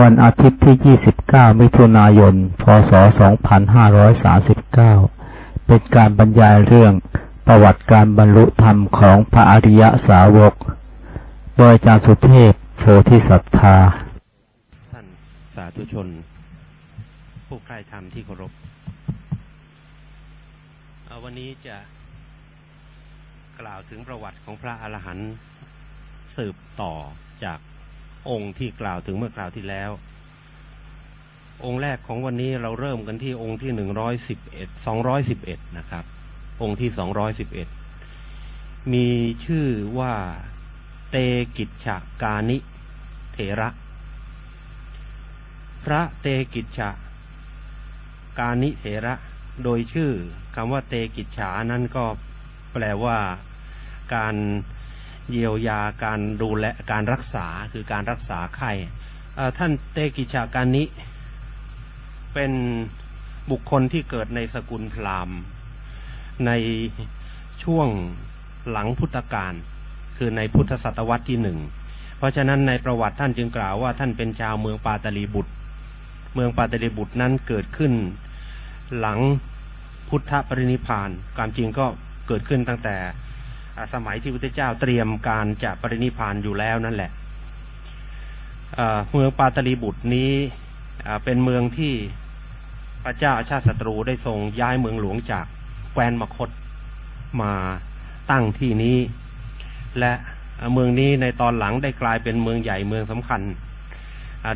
วันอาทิตย์ที่ 29 มิถุนายน พศ 2539 เป็นการบรรยายเรื่องประวัติการบรรลุธรรมของพระอริยสาวก โดยอาจารย์สุเทพโพธิสัตธา ท่านสาธุชน ผู้ใคร่ธรรมที่เคารพเอาวันนี้จะกล่าวถึงประวัติของพระอรหันต์สืบต่อจาก องค์ที่กล่าวถึงเมื่อคราวที่แล้ว องค์แรกของวันนี้เราเริ่มกันที่องค์ที่หนึ่งร้อยสิบเอ็ดสองร้อยสิบเอ็ดนะครับ องค์ที่สองร้อยสิบเอ็ดมีชื่อว่าเตกิจฉกานิเถระ พระเตกิจฉกานิเถระ โดยชื่อคำว่าเตกิจฉานั้นก็แปลว่าการ เยียวยาการดูแลการรักษาคือการรักษาไข้ท่านเตกิชาการนี้เป็นบุคคลที่เกิดในสกุลพราหมณ์ ในช่วงหลังพุทธกาลคือในพุทธศตวรรษที่หนึ่ง เพราะฉะนั้นในประวัติท่านจึงกล่าวว่าท่านเป็นชาวเมืองปาตลีบุตร เมืองปาตลีบุตรนั้นเกิดขึ้นหลังพุทธปรินิพานความจริงก็เกิดขึ้นตั้งแต่ สมัยที่พระพุทธเจ้าเตรียมการจะปรินิพานอยู่แล้วนั่นแหละเมืองปาตลีบุตรนี้เป็นเมืองที่พระเจ้าอาชาติศัตรูได้ทรงย้ายเมืองหลวงจากแคว้นมคตมาตั้งที่นี้ และเมืองนี้ในตอนหลังได้กลายเป็นเมืองใหญ่เมืองสำคัญ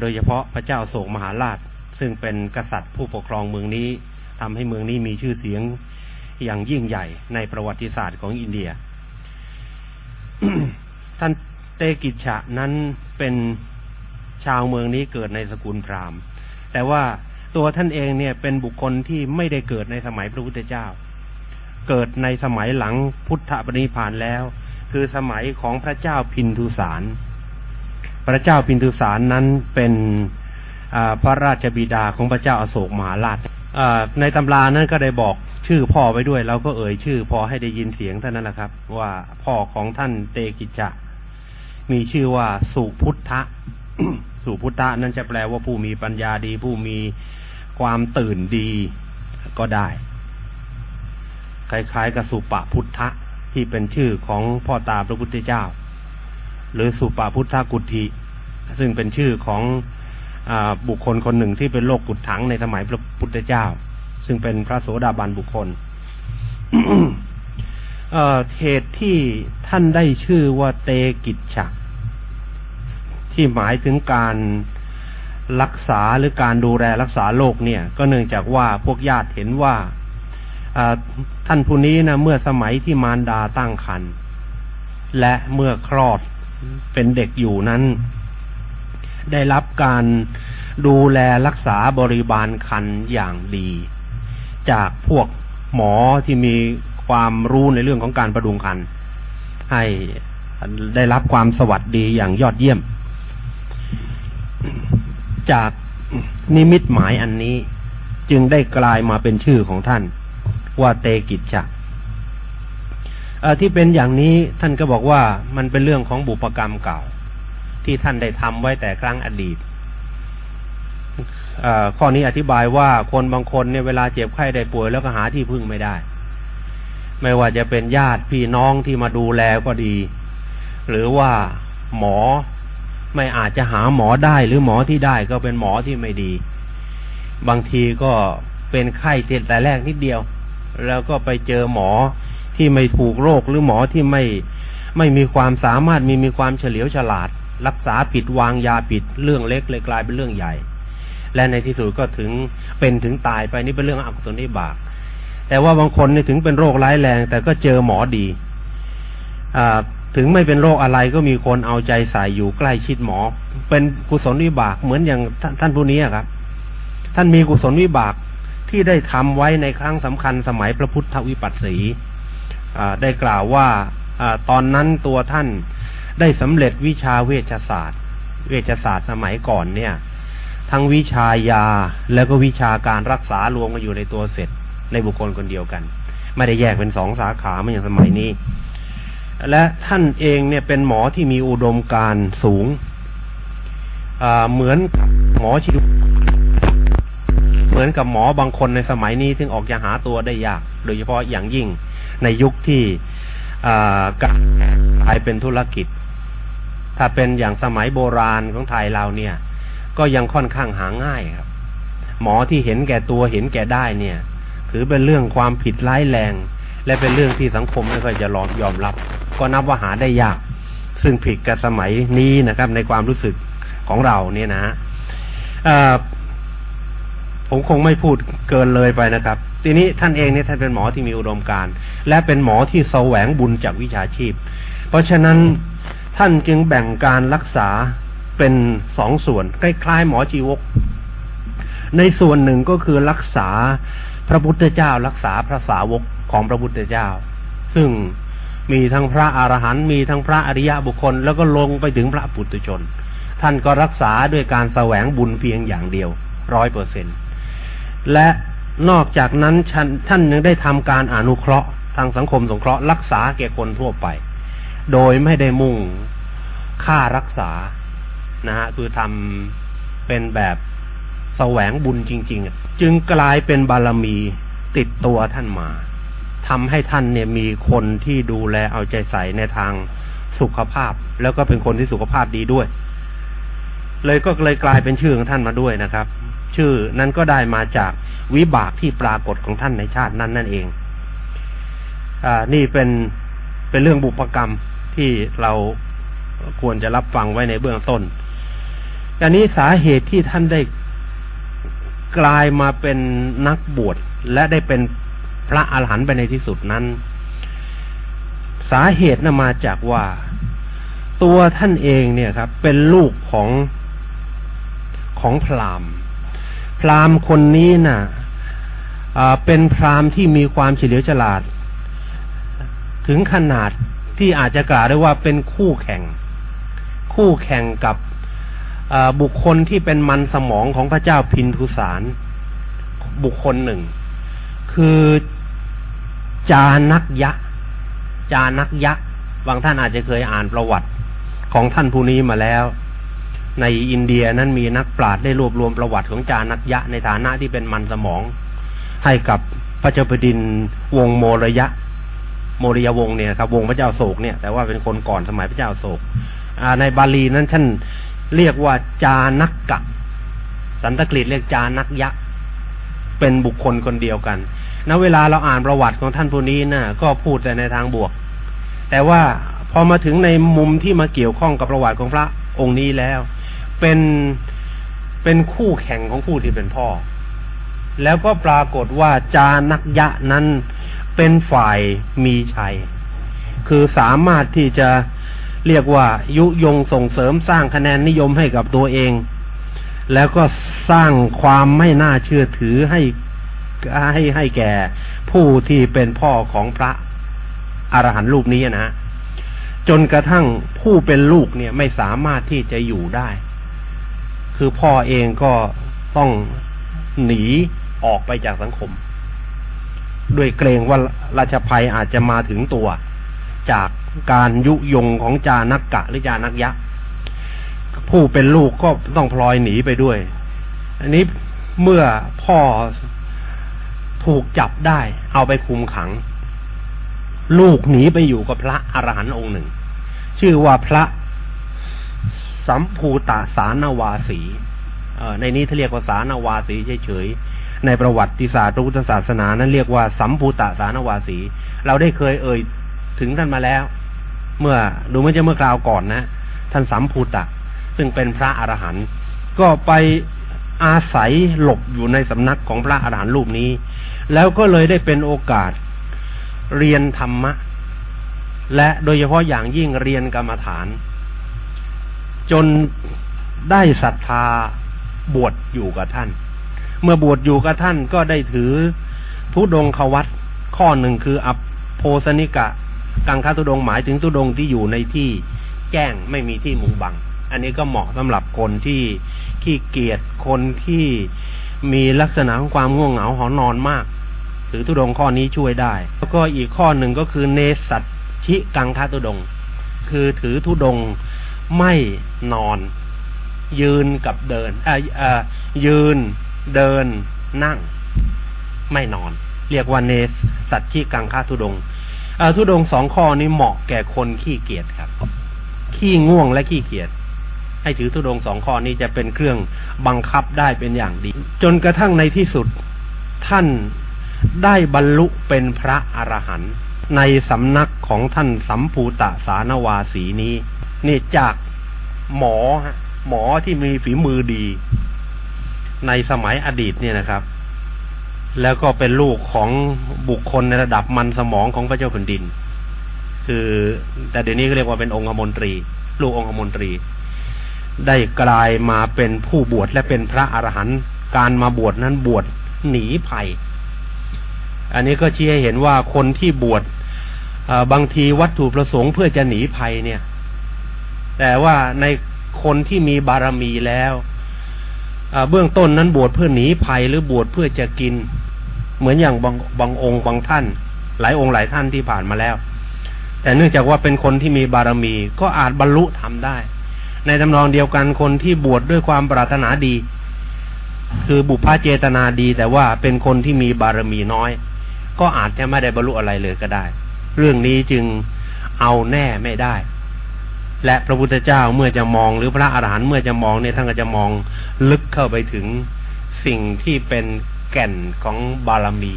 โดยเฉพาะพระเจ้าโศกมหาราช ซึ่งเป็นกษัตริย์ผู้ปกครองเมืองนี้ทำให้เมืองนี้มีชื่อเสียงอย่างยิ่งใหญ่ในประวัติศาสตร์ของอินเดีย ท่านเตกิจฉะนั้นเป็นชาวเมืองนี้เกิดในสกุลพราหมณ์ แต่ว่าตัวท่านเองเนี่ยเป็นบุคคลที่ไม่ได้เกิดในสมัยพระพุทธเจ้า เกิดในสมัยหลังพุทธปณิพานแล้ว คือสมัยของพระเจ้าพินทุสาร พระเจ้าพินทุสารนั้นเป็นพระราชบิดาของพระเจ้าอาโศกมหาราชในตำรานั้นก็ได้บอก ชื่อพ่อไว้ด้วยเราก็เอ่ยชื่อ พอให้ได้ยินเสียงเท่านั้นแหละครับ ว่าพ่อของท่านเตกิจจะ มีชื่อว่าสุพุทธะสุพุทธะนั่นจะแปลว่าผู้มีปัญญาดี ผู้มีความตื่นดีก็ได้คล้ายๆกับสุปะพุทธะที่เป็นชื่อของพ่อตาพระพุทธเจ้า หรือสุปะพุทธกุฏิซึ่งเป็นชื่อของอบุคคลคนหนึ่งที่เป็นโลกกุดถังในสมัยพระพุทธเจ้า ซึ่งเป็นพระโสดาบันบุคคลเหตุที่ท่านได้ชื่อว่าเตกิจฉะที่หมายถึงการรักษาหรือการดูแลรักษาโรคเนี่ย ก็เนื่องจากว่าพวกญาติเห็นว่าท่านผู้นี้นะเมื่อสมัยที่มารดาตั้งครรภ์และเมื่อคลอดเป็นเด็กอยู่นั้น ได้รับการดูแลรักษาบริบาลคันอย่างดี จากพวกหมอที่มีความรู้ในเรื่องของการประดุงคัน ให้ได้รับความสวัสดีอย่างยอดเยี่ยม จากนิมิตหมายอันนี้จึงได้กลายมาเป็นชื่อของท่าน ว่าเตกิจจะที่เป็นอย่างนี้ท่านก็บอกว่ามันเป็นเรื่องของบุปกรรมเก่า ที่ท่านได้ทำไว้แต่ครั้งอดีต ข้อนี้อธิบายว่าคนบางคนเนี่ยเวลาเจ็บไข้ได้ป่วยแล้วก็หาที่พึ่งไม่ได้ ไม่ว่าจะเป็นญาติพี่น้องที่มาดูแลก็ดี หรือว่าหมอไม่อาจจะหาหมอได้หรือหมอที่ได้ก็เป็นหมอที่ไม่ดี บางทีก็เป็นไข้เจ็บแต่แรกนิดเดียว แล้วก็ไปเจอหมอที่ไม่ถูกโรคหรือหมอที่ไม่ไม่มีความสามารถมีมีความเฉลียวฉลาด รักษาผิดวางยาผิดเรื่องเล็กเลยกลายเป็นเรื่องใหญ่ และในที่สุดก็ถึงเป็นถึงตายไปนี่เป็นเรื่องอกุศลนิบาก แต่ว่าบางคนนี่ถึงเป็นโรคร้ายแรง แต่ก็เจอหมอดีอถึงไม่เป็นโรคอะไรก็มีคนเอาใจใส่อยู่ใกล้ชิดหมอ เป็นกุศลวิบากเหมือนอย่างท่านผู้นี้ครับ ท่านมีกุศลวิบากที่ได้ทำไว้ในครั้งสำคัญสมัยพระพุทธวิปัสสีได้กล่าวว่าอตอนนั้นตัวท่านได้สำเร็จวิชาเวชศาสตร์ เวชศาสตร์สมัยก่อนเนี่ย ทั้งวิชายาแล้วก็วิชาการรักษารวมกันอยู่ในตัวเสร็จในบุคคลคนเดียวกัน ไม่ได้แยกเป็นสองสาขาเหมือนอย่างสมัยนี้ และท่านเองเนี่ยเป็นหมอที่มีอุดมการสูงเหมือนหมอชีวเหมือนกับหมอบางคนในสมัยนี้ ซึ่งออกจะหาตัวได้ยาก โดยเฉพาะอย่างยิ่งในยุคที่การกลายเป็นธุรกิจ ถ้าเป็นอย่างสมัยโบราณของไทยเราเนี่ย ก็ยังค่อนข้างหาง่ายครับ หมอที่เห็นแก่ตัวเห็นแก่ได้เนี่ย ถือเป็นเรื่องความผิดร้ายแรง และเป็นเรื่องที่สังคมไม่ค่อยจะรอยอมรับ ก็นับว่าหาได้ยาก ซึ่งผิดกับสมัยนี้นะครับ ในความรู้สึกของเราเนี่ยนะฮะผมคงไม่พูดเกินเลยไปนะครับ ทีนี้ท่านเองเนี่ยท่านเป็นหมอที่มีอุดมการณ์ และเป็นหมอที่แสวงบุญจากวิชาชีพ เพราะฉะนั้นท่านจึงแบ่งการรักษา เป็นสองส่วน คล้ายๆ หมอจีวก ในส่วนหนึ่งก็คือรักษาพระพุทธเจ้า รักษาพระสาวกของพระพุทธเจ้า ซึ่งมีทั้งพระอรหันต์มีทั้งพระอริยบุคคล แล้วก็ลงไปถึงพระปุถุชน ท่านก็รักษาด้วยการแสวงบุญเพียงอย่างเดียวร้อยเปอร์เซ็นต์และนอกจากนั้นท่านยังได้ทำการอนุเคราะห์ ทางสังคมสงเคราะห์รักษาแก่คนทั่วไป โดยไม่ได้มุ่งค่ารักษา นะฮะคือทำเป็นแบบแสวงบุญจริง ๆ จึงกลายเป็นบารมีติดตัวท่านมาทำให้ท่านเนี่ยมีคนที่ดูแลเอาใจใส่ในทางสุขภาพ แล้วก็เป็นคนที่สุขภาพดีด้วย เลยก็เลยกลายเป็นชื่อของท่านมาด้วยนะครับ ชื่อนั้นก็ได้มาจากวิบากที่ปรากฏของท่านในชาตินั้นนั่นเองอ่านี่เป็นเป็นเรื่องบุพกรรมที่เราควรจะรับฟังไว้ในเบื้องต้น อันนี้สาเหตุที่ท่านได้กลายมาเป็นนักบวชและได้เป็นพระอาหารหันต์ไปในที่สุดนั้น สาเหตุนั้นมาจากว่าตัวท่านเองเนี่ยครับ เป็นลูกของของพราหมณ์ พราหมณ์คนนี้นะ่ะเป็นพราหมณ์ที่มีความเฉลียวฉลาด ถึงขนาดที่อาจจะกล่าวได้ว่าเป็นคู่แข่ง คู่แข่งกับ บุคคลที่เป็นมันสมองของพระเจ้าพินทุสารบุคคลหนึ่ง คือจานักยะ จานักยะ บางท่านอาจจะเคยอ่านประวัติของท่านผู้นี้มาแล้ว ในอินเดียนั้นมีนักปราชญ์ได้รวบรวมประวัติของจานักยะ ในฐานะที่เป็นมันสมอง ให้กับพระเจ้าแผ่นดินวงโมรยะ โมริยวงเนี่ยครับ วงพระเจ้าโศกเนี่ยแต่ว่าเป็นคนก่อนสมัยพระเจ้าโศกในบาลีนั้นท่าน เรียกว่าจานักกะ สันตกฤตเรียกจานักยะ เป็นบุคคลคนเดียวกันณเวลาเราอ่านประวัติของท่านผู้นี้นะก็พูดแต่ในทางบวก แต่ว่าพอมาถึงในมุมที่มาเกี่ยวข้องกับประวัติของพระองค์นี้แล้ว เป็นเป็นคู่แข่งของผู้ที่เป็นพ่อ แล้วก็ปรากฏว่าจานักยะนั้นเป็นฝ่ายมีชัย คือสามารถที่จะ เรียกว่ายุยงส่งเสริมสร้างคะแนนนิยมให้กับตัวเอง แล้วก็สร้างความไม่น่าเชื่อถือให้ให้ให้แก่ผู้ที่เป็นพ่อของพระอรหันต์รูปนี้นะ จนกระทั่งผู้เป็นลูกเนี่ยไม่สามารถที่จะอยู่ได้ คือพ่อเองก็ต้องหนีออกไปจากสังคม ด้วยเกรงว่าราชภัยอาจจะมาถึงตัวจาก การยุยงของจานักกะหรือจานักยะ ผู้เป็นลูกก็ต้องพลอยหนีไปด้วย อันนี้เมื่อพ่อถูกจับได้ เอาไปคุมขัง ลูกหนีไปอยู่กับพระอรหันต์องค์หนึ่ง ชื่อว่าพระสัมภูตาสานวาสีในนี้ถ้าเรียกว่าสานวาสีเฉยๆ ในประวัติศาสตร์พระพุทธศาสนานั้นเรียกว่าสัมภูตาสานวาสี เราได้เคยเอ่ยถึงท่านมาแล้ว เมื่อดูไม่ใช่เมื่อคราวก่อนนะ ท่านสัมภูตะ ซึ่งเป็นพระอรหันต์ก็ไปอาศัยหลบอยู่ในสำนักของพระอรหันต์รูปนี้ แล้วก็เลยได้เป็นโอกาสเรียนธรรมะ และโดยเฉพาะอย่างยิ่งเรียนกรรมฐาน จนได้ศรัทธาบวชอยู่กับท่าน เมื่อบวชอยู่กับท่านก็ได้ถือทุดงควัตข้อหนึ่งคืออัปโพสนิกะ กังคาทุดงหมายถึงทุดงที่อยู่ในที่แจ้งไม่มีที่มุงบัง อันนี้ก็เหมาะสำหรับคนที่ขี้เกียจคนที่มีลักษณะของความง่วงเหงาหอนอนมากถือทุดงข้อนี้ช่วยได้ แล้วก็อีกข้อหนึ่งก็คือเนสัตชิกังคาทุดง คือถือทุดงไม่นอน ยืนกับเดินอ่ายืนเดินนั่ง ไม่นอน เรียกว่าเนสัตชีกังคาทุดง ทุดงสองข้อนี้เหมาะแก่คนขี้เกียจครับ ขี้ง่วงและขี้เกียจให้ถือทุดงสองข้อนี้จะเป็นเครื่องบังคับได้เป็นอย่างดี จนกระทั่งในที่สุดท่านได้บรรลุเป็นพระอรหันต์ในสำนักของท่านสัมภูตะสานวาสีนี้นี่จากหมอหมอที่มีฝีมือดี ในสมัยอดีตเนี่ยนะครับ แล้วก็เป็นลูกของบุคคลในระดับมันสมองของพระเจ้าแผ่นดิน คือ แต่เดี๋ยวนี้ก็เรียกว่าเป็นองค์มนตรี ลูกองค์มนตรี ได้กลายมาเป็นผู้บวชและเป็นพระอรหันต์การมาบวชนั้นบวชหนีภัย อันนี้ก็ชี้ให้เห็นว่าคนที่บวชบางทีวัตถุประสงค์เพื่อจะหนีภัยเนี่ย แต่ว่าในคนที่มีบารมีแล้ว เบื้องต้นนั้นบวชเพื่อหนีภัยหรือบวชเพื่อจะกิน เหมือนอย่างบางบางองค์บางท่าน หลายองค์หลายท่านที่ผ่านมาแล้ว แต่เนื่องจากว่าเป็นคนที่มีบารมีก็อาจบรรลุทำได้ ในตำนองเดียวกันคนที่บวชดด้วยความปรารถนาดี คือบุพเจตนาดีแต่ว่าเป็นคนที่มีบารมีน้อย ก็อาจจะไม่ได้บรรลุอะไรเลยก็ได้ เรื่องนี้จึงเอาแน่ไม่ได้ และพระพุทธเจ้าเมื่อจะมองหรือพระอาหารหันต์เมื่อจะมองเนี่ยท่านก็จะมองลึกเข้าไปถึงสิ่งที่เป็นแก่นของบารมี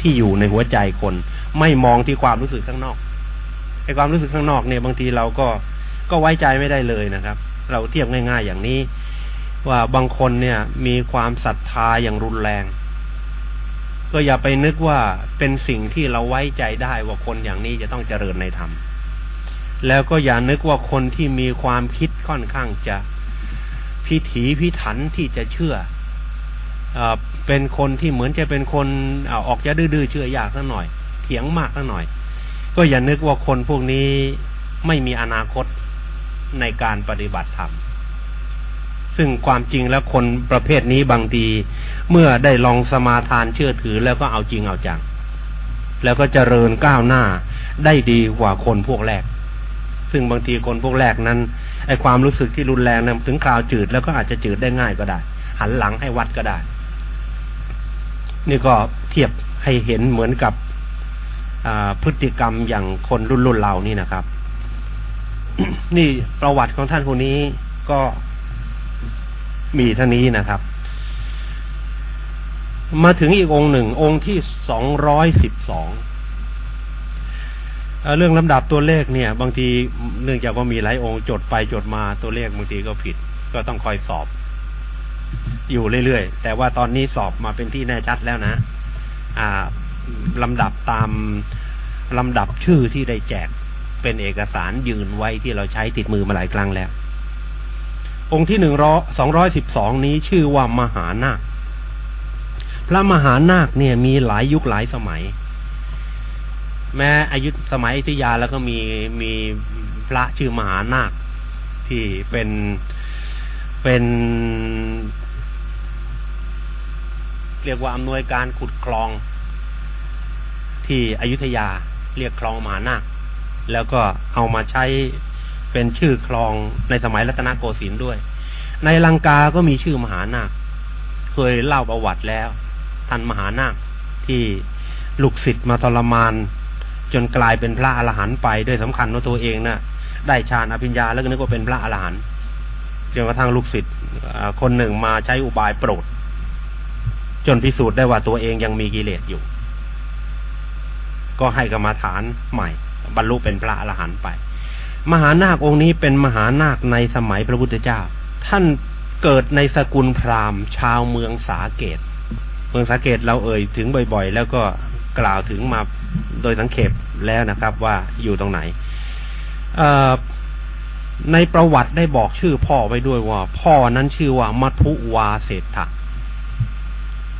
ที่อยู่ในหัวใจคน ไม่มองที่ความรู้สึกข้างนอกไอ้ความรู้สึกข้างนอกเนี่ยบางทีเราก็ก็ไว้ใจไม่ได้เลยนะครับ เราเทียบง่ายๆอย่างนี้ ว่าบางคนเนี่ยมีความศรัทธาอย่างรุนแรง ก็อย่าไปนึกว่าเป็นสิ่งที่เราไว้ใจได้ว่าคนอย่างนี้จะต้องเจริญในธรรม แล้วก็อย่านึกว่าคนที่มีความคิดค่อนข้างจะพิถีพิถันที่จะเชื่ออเป็นคนที่เหมือนจะเป็นคนออกจะดื้อเชื่อยากสักหน่อย เถียงมากสักหน่อย ก็อย่านึกว่าคนพวกนี้ไม่มีอนาคตในการปฏิบัติธรรมซึ่งความจริงแล้วคนประเภทนี้บางทีเมื่อได้ลองสมาทานเชื่อถือแล้วก็เอาจริงเอาจัง แล้วก็เจริญก้าวหน้าได้ดีกว่าคนพวกแรก ซึ่งบางทีคนพวกแรกนั้นไอความรู้สึกที่รุนแรงนั้นถึงคราวจืดแล้วก็อาจจะจืดได้ง่ายก็ได้ หันหลังให้วัดก็ได้ นี่ก็เทียบให้เห็นเหมือนกับพฤติกรรมอย่างคนรุ่นรุ่นเรานี่นะครับ นี่ประวัติของท่านคนนี้ก็มีท่านี้นะครับ มาถึงอีกองค์หนึ่งองค์ที่สองร้อยสิบสอง เรื่องลำดับตัวเลขเนี่ย บางทีเนื่องจากว่ามีหลายองค์จดไปจดมาตัวเลขบางทีก็ผิด ก็ต้องคอยสอบ อยู่เรื่อยๆ แต่ว่าตอนนี้สอบมาเป็นที่แน่ชัดแล้วนะ อ่าลำดับตามลำดับชื่อที่ได้แจกเป็นเอกสารยืนไว้ที่เราใช้ติดมือมาหลายครั้งแล้ว องค์ที่หนึ่งร้อสองร้อยสิบสองนี้ชื่อว่ามหานาค พระมหานาคเนี่ยมีหลายยุคหลายสมัย แม้อายุสมัยอยุธยาแล้วก็มีมีพระชื่อมหานาคที่เป็นเป็นเรียกว่าอำนวยการขุดคลองที่อยุธยาเรียกคลองมหานาคแล้วก็เอามาใช้เป็นชื่อคลองในสมัยรัตนโกสินทร์ด้วย ในลังกาก็มีชื่อมหานาค เคยเล่าประวัติแล้ว ท่านมหานาคที่ลูกศิษย์มาทรมาน จนกลายเป็นพระอรหันต์ไปด้วยสำคัญว่าตัวเองนะ่ะ ได้ฌานอภิญญาแล้วก็นึกว่าเป็นพระอรหันต์จนกระทั่งลูกศิษย์คนหนึ่งมาใช้อุบายโปรด จนพิสูจน์ได้ว่าตัวเองยังมีกิเลสอยู่ ก็ให้กรรมาฐานใหม่ บรรลุเป็นพระอรหันต์ไป มหานาคองค์นี้เป็นมหานาคในสมัยพระพุทธเจ้า ท่านเกิดในสกุลพราหมณ์ ชาวเมืองสาเกต เมืองสาเกตเราเอ่ยถึงบ่อย ๆ แล้วก็ กล่าวถึงมาโดยสังเขปแล้วนะครับ ว่าอยู่ตรงไหนในประวัติได้บอกชื่อพ่อไว้ด้วยว่า พ่อนั้นชื่อว่ามัทุวาเศรษฐะ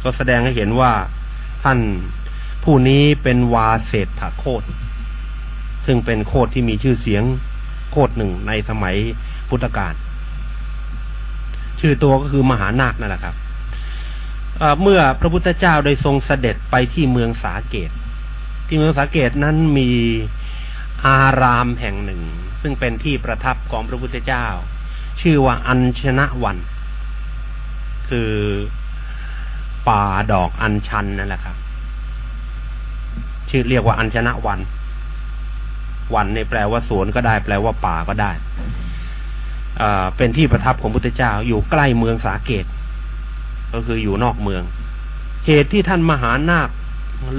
ก็แสดงให้เห็นว่าท่านผู้นี้เป็นวาเศรษฐโคตซึ่งเป็นโคตที่มีชื่อเสียงโคตหนึ่งในสมัยพุทธกาลชื่อตัวก็คือมหานาคนั่นแหละครับ เมื่อพระพุทธเจ้าได้ทรงเสด็จไปที่เมืองสาเกต ที่เมืองสาเกตนั้นมีอารามแห่งหนึ่ง ซึ่งเป็นที่ประทับของพระพุทธเจ้า ชื่อว่าอัญชนะวัน คือป่าดอกอัญชันนั่นแหละครับ ชื่อเรียกว่าอัญชนะวัน วันในแปลว่าสวนก็ได้ แปลว่าป่าก็ได้เป็นที่ประทับของพุทธเจ้าอยู่ใกล้เมืองสาเกต ก็คืออยู่นอกเมือง เหตุที่ท่านมหานาค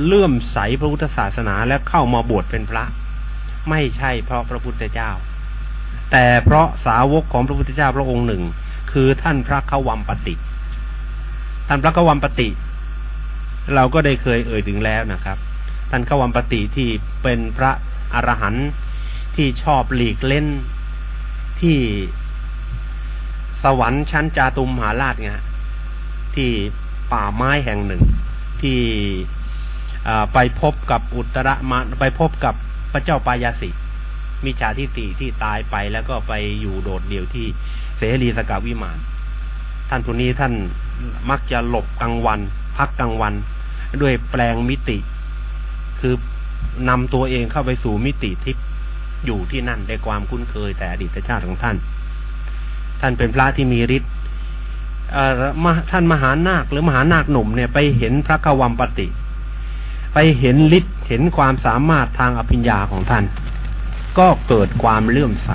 เลื่อมใสพระพุทธศาสนาและเข้ามาบวชเป็นพระ ไม่ใช่เพราะพระพุทธเจ้า แต่เพราะสาวกของพระพุทธเจ้าพระองค์หนึ่ง คือท่านพระขวัมปติท่านพระขวัมปติ เราก็ได้เคยเอ่ยถึงแล้วนะครับ ท่านขวัมปติที่เป็นพระอรหันต์ที่ชอบหลีกเล่นที่สวรรค์ชั้นจาตุมหาราชไง ที่ป่าไม้แห่งหนึ่ง ที่ไปพบกับอุตรมาไปพบกับพระเจ้าปายาสิมิจาทิฏฐิที่ตายไปแล้วก็ไปอยู่โดดเดี่ยวที่เสรีสกาวิมาน ท่านผู้นี้ท่านมักจะหลบกลางวัน พักกลางวัน ด้วยแปลงมิติ คือนำตัวเองเข้าไปสู่มิติทิพย์อยู่ที่นั่นได้ความคุ้นเคยแต่อดีตชาติของท่าน ท่านเป็นพระที่มีฤทธิ์ ท่านมหานาคหรือมหานาคหนุ่มเนี่ยไปเห็นพระกวัมปติ ไปเห็นฤทธิ์เห็นความสามารถทางอภิญญาของท่าน ก็เกิดความเลื่อมใส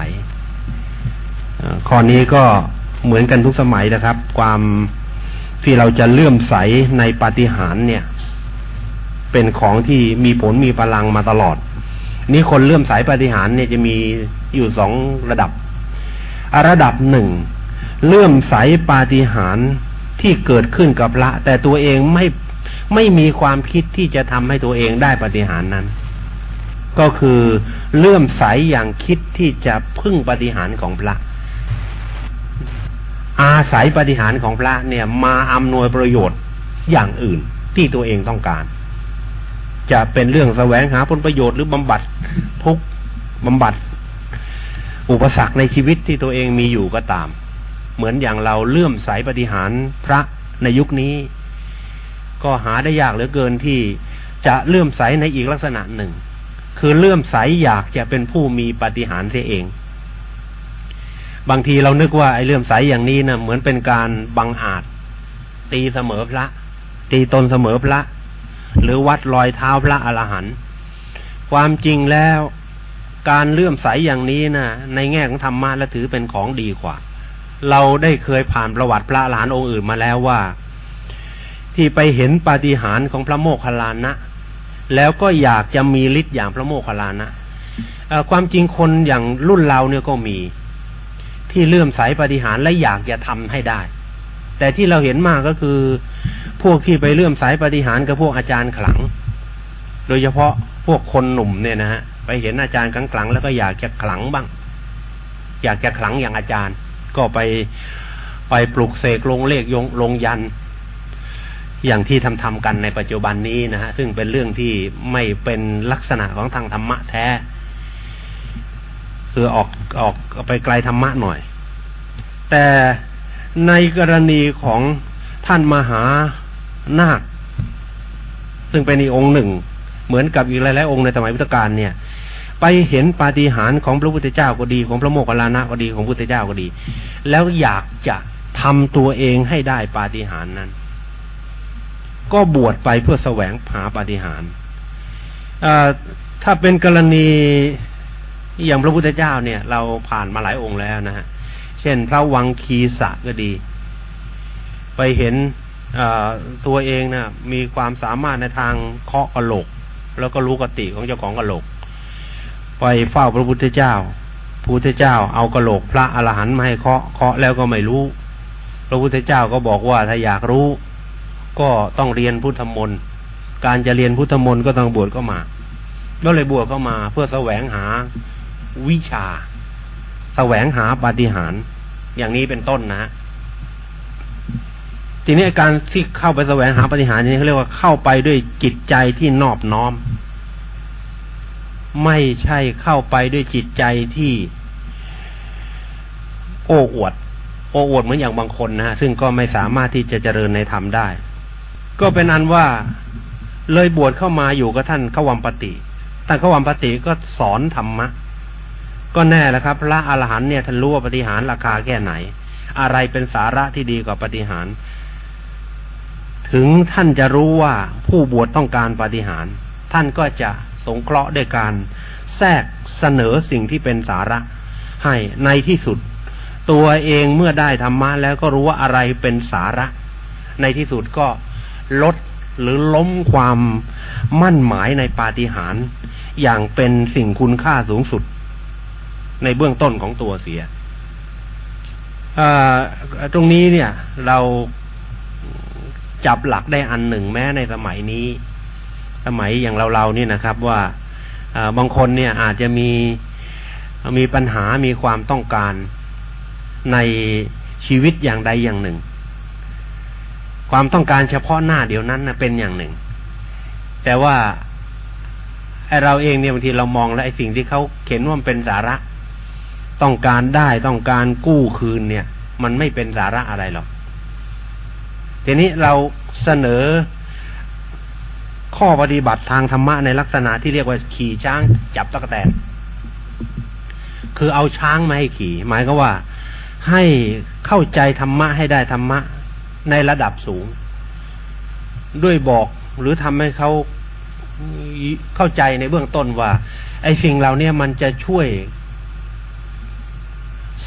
ข้อนี้ก็เหมือนกันทุกสมัยนะครับ ความที่เราจะเลื่อมใสในปาฏิหาริย์เนี่ย เป็นของที่มีผลมีพลังมาตลอด นี่คนเลื่อมใสายปฏิหารเนี่ยจะมีอยู่สองระดับ ระดับหนึ่ง เลื่อมใสปาฏิหาริย์ที่เกิดขึ้นกับพระแต่ตัวเองไม่ไม่มีความคิดที่จะทำให้ตัวเองได้ปาฏิหารนั้น ก็คือเลื่อมใสอย่างคิดที่จะพึ่งปฏิหารของพระ อาศัยปฏิหารของพระเนี่ย มาอำนวยประโยชน์อย่างอื่นที่ตัวเองต้องการ จะเป็นเรื่องแสวงหาผลประโยชน์หรือบำบัดทุกบำบัด อุปสรรคในชีวิตที่ตัวเองมีอยู่ก็ตาม เหมือนอย่างเราเลื่อมใสปฏิหารพระในยุคนี้ ก็หาได้ยากเหลือเกินที่จะเลื่อมใสในอีกลักษณะหนึ่ง คือเลื่อมใสอยากจะเป็นผู้มีปฏิหารเสียเอง บางทีเรานึกว่าไอ้เลื่อมใสอย่างนี้นะเหมือนเป็นการบังอาจ ตีเสมอพระ ตีตนเสมอพระ หรือวัดรอยเท้าพระอรหันต์ความจริงแล้วการเลื่อมใสอย่างนี้นะในแง่ของธรรมะและถือเป็นของดีกว่า เราได้เคยผ่านประวัติพระอรหันต์องค์อื่นมาแล้วว่า ที่ไปเห็นปาฏิหาริย์ของพระโมคคัลลานะ แล้วก็อยากจะมีฤทธิ์อย่างพระโมคคัลลานะความจริงคนอย่างรุ่นเราเนี่ยก็มี ที่เลื่อมใสปาฏิหาริย์และอยากจะทำให้ได้ แต่ที่เราเห็นมากก็คือ พวกที่ไปเลื่อมสายปฏิหารกับพวกอาจารย์ขลัง โดยเฉพาะพวกคนหนุ่มเนี่ยนะฮะไปเห็นอาจารย์ขลังแล้วก็อยากจะขลังบ้าง อยากจะขลังอย่างอาจารย์ ก็ไปไปปลุกเสกลงเลขยงลงยัน อย่างที่ทำทำกันในปัจจุบันนี้นะฮะซึ่งเป็นเรื่องที่ไม่เป็นลักษณะของทางธรรมะแท้ คือออกออกไปไกลธรรมะหน่อย แต่ในกรณีของท่านมหานาคซึ่งเป็นอีกองค์หนึ่ง เหมือนกับอีกหลายๆองค์ในสมัยพุทธกาลเนี่ย ไปเห็นปาฏิหาริย์ของพระพุทธเจ้าก็ดีของพระโมคคัลลานะก็ดีของพุทธเจ้าก็ดี แล้วอยากจะทำตัวเองให้ได้ปาฏิหาริย์นั้น ก็บวชไปเพื่อแสวงหาปาฏิหาริย์ถ้าเป็นกรณีอย่างพระพุทธเจ้าเนี่ย เราผ่านมาหลายองค์แล้วนะฮะเช่น พระวังคีสะก็ดี ไปเห็นตัวเองนะ่ะมีความสามารถในทางเคาะกระโหลก แล้วก็รู้กติของเจ้าของกระโหลก ไปเฝ้าพระพุทธเจ้าพระพุทธเจ้าเอากระโหลกพระอรหันต์มาให้เคาะเคาะแล้วก็ไม่รู้ พระพุทธเจ้าก็บอกว่าถ้าอยากรู้ ก็ต้องเรียนพุทธมนต์การจะเรียนพุทธมนต์ก็ต้องบวชก็มาก็เลยบวชก็มาเพื่อแสวงหาวิชา แสวงหาปาฏิหาริย์อย่างนี้เป็นต้นนะทีนี้การที่เข้าไปแสวงหาปฏิหารนี้เขาเรียกว่าเข้าไปด้วยจิตใจที่นอบน้อม ไม่ใช่เข้าไปด้วยจิตใจที่ โอ้อวด โอ้อวดเหมือนอย่างบางคนนะซึ่งก็ไม่สามารถที่จะเจริญในธรรมได้ ก็เป็นอันว่าเลยบวชเข้ามาอยู่กับท่านขวัมปติท่านขวัมปติก็สอนธรรมะก็แน่แล้วครับ พระอรหันเนี่ยท่านรู้ว่าปฏิหารราคาแค่ไหน อะไรเป็นสาระที่ดีกว่าปฏิหารถึงท่านจะรู้ว่าผู้บวชต้องการปฏิหาร ท่านก็จะ สงเคราะห์ด้วยการ แทรกเสนอสิ่งที่เป็นสาระ ให้ในที่สุด ตัวเองเมื่อได้ธรรมะแล้วก็รู้ว่าอะไรเป็นสาระ ในที่สุดก็ลดหรือล้มความมั่นหมายในปาฏิหาริย์อย่างเป็นสิ่งคุณค่าสูงสุด ในเบื้องต้นของตัวเสียตรงนี้เนี่ย เราจับหลักได้อันหนึ่งแม้ในสมัยนี้ สมัยอย่างเราเรานี่นะครับ ว่าบางคนเนี่ยอาจจะมีมีปัญหามีความต้องการในชีวิตอย่างใดอย่างหนึ่ง ความต้องการเฉพาะหน้าเดี๋ยวนั้นนะเป็นอย่างหนึ่ง แต่ว่าไอเราเองเนี่ยบางทีเรามองแล้วไอสิ่งที่เขาเข็นว่ามันเป็นสาระ ต้องการได้ต้องการกู้คืนเนี่ย มันไม่เป็นสาระอะไรหรอกทีนี้เราเสนอ ข้อปฏิบัติทางธรรมะในลักษณะที่เรียกว่าขี่ช้างจับตะกแตน คือเอาช้างมาให้ขี่ หมายก็ว่าให้เข้าใจธรรมะให้ได้ธรรมะในระดับสูง ด้วยบอกหรือทำให้เขาเข้าใจในเบื้องต้นว่า ไอ้สิ่งเหล่านี้มันจะช่วย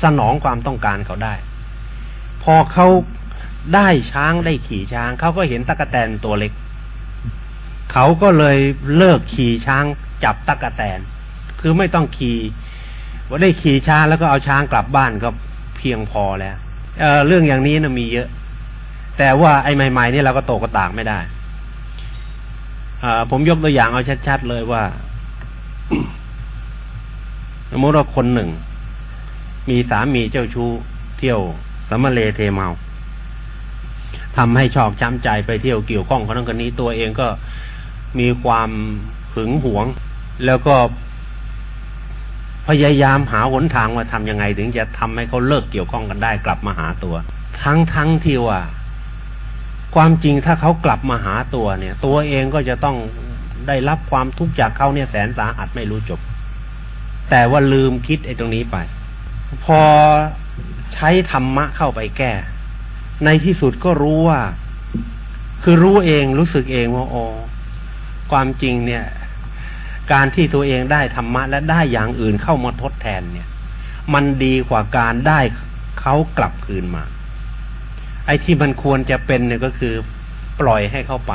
สนองความต้องการเขาได้ พอเขาได้ช้างได้ขี่ช้างเขาก็เห็นตะกแตนตัวเล็ก เขาก็เลยเลิกขี่ช้างจับตะกะแตน คือไม่ต้องขี่ว่าได้ขี่ช้างแล้วก็เอาช้างกลับบ้านก็เพียงพอแล้วเออเรื่องอย่างนี้นะมีเยอะ แต่ว่าไอ้ใหม่ๆนี่เราก็โตกระตากไม่ได้อผมยกตัวอย่างเอาชัดๆเลยว่าสมมติว่าคนหนึ่ง มีสามีเจ้าชู้เที่ยวสมเลเทเมาทำให้ชอบช้ำใจไปเที่ยวเกี่ยวข้องคนนั้นคนนี้ตัวเองก็ มีความหึงหวง แล้วก็พยายามหาหนทางว่าทำยังไง ถึงจะทำให้เขาเลิกเกี่ยวข้องกันได้ กลับมาหาตัว ทั้งทั้งที่ว่า ความจริงถ้าเขากลับมาหาตัวเนี่ย ตัวเองก็จะต้องได้รับความทุกข์จากเขาเนี่ยแสนสาหัสไม่รู้จบ แต่ว่าลืมคิดไอ้ตรงนี้ไป พอใช้ธรรมะเข้าไปแก้ ในที่สุดก็รู้ว่า คือรู้เองรู้สึกเองว่าอ๋อ ความจริงเนี่ย การที่ตัวเองได้ธรรมะและได้อย่างอื่นเข้ามาทดแทนเนี่ย มันดีกว่าการได้เขากลับคืนมา ไอ้ที่มันควรจะเป็นเนี่ยก็คือปล่อยให้เข้าไป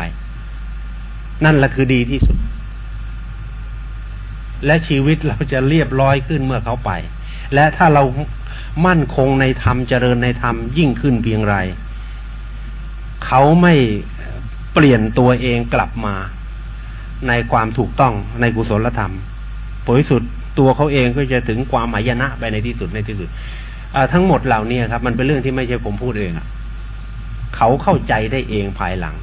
นั่นแหละคือดีที่สุด และชีวิตเราจะเรียบร้อยขึ้นเมื่อเขาไป และถ้าเรามั่นคงในธรรมเจริญในธรรมยิ่งขึ้นเพียงไร เขาไม่เปลี่ยนตัวเองกลับมา ในความถูกต้องในกุศลธรรมผลที่สุดตัวเขาเองก็จะถึงความหายนะไปในที่สุดในที่สุดทั้งหมดเหล่านี้ครับ มันเป็นเรื่องที่ไม่ใช่ผมพูดเองอะเขาเข้าใจได้เองภายหลัง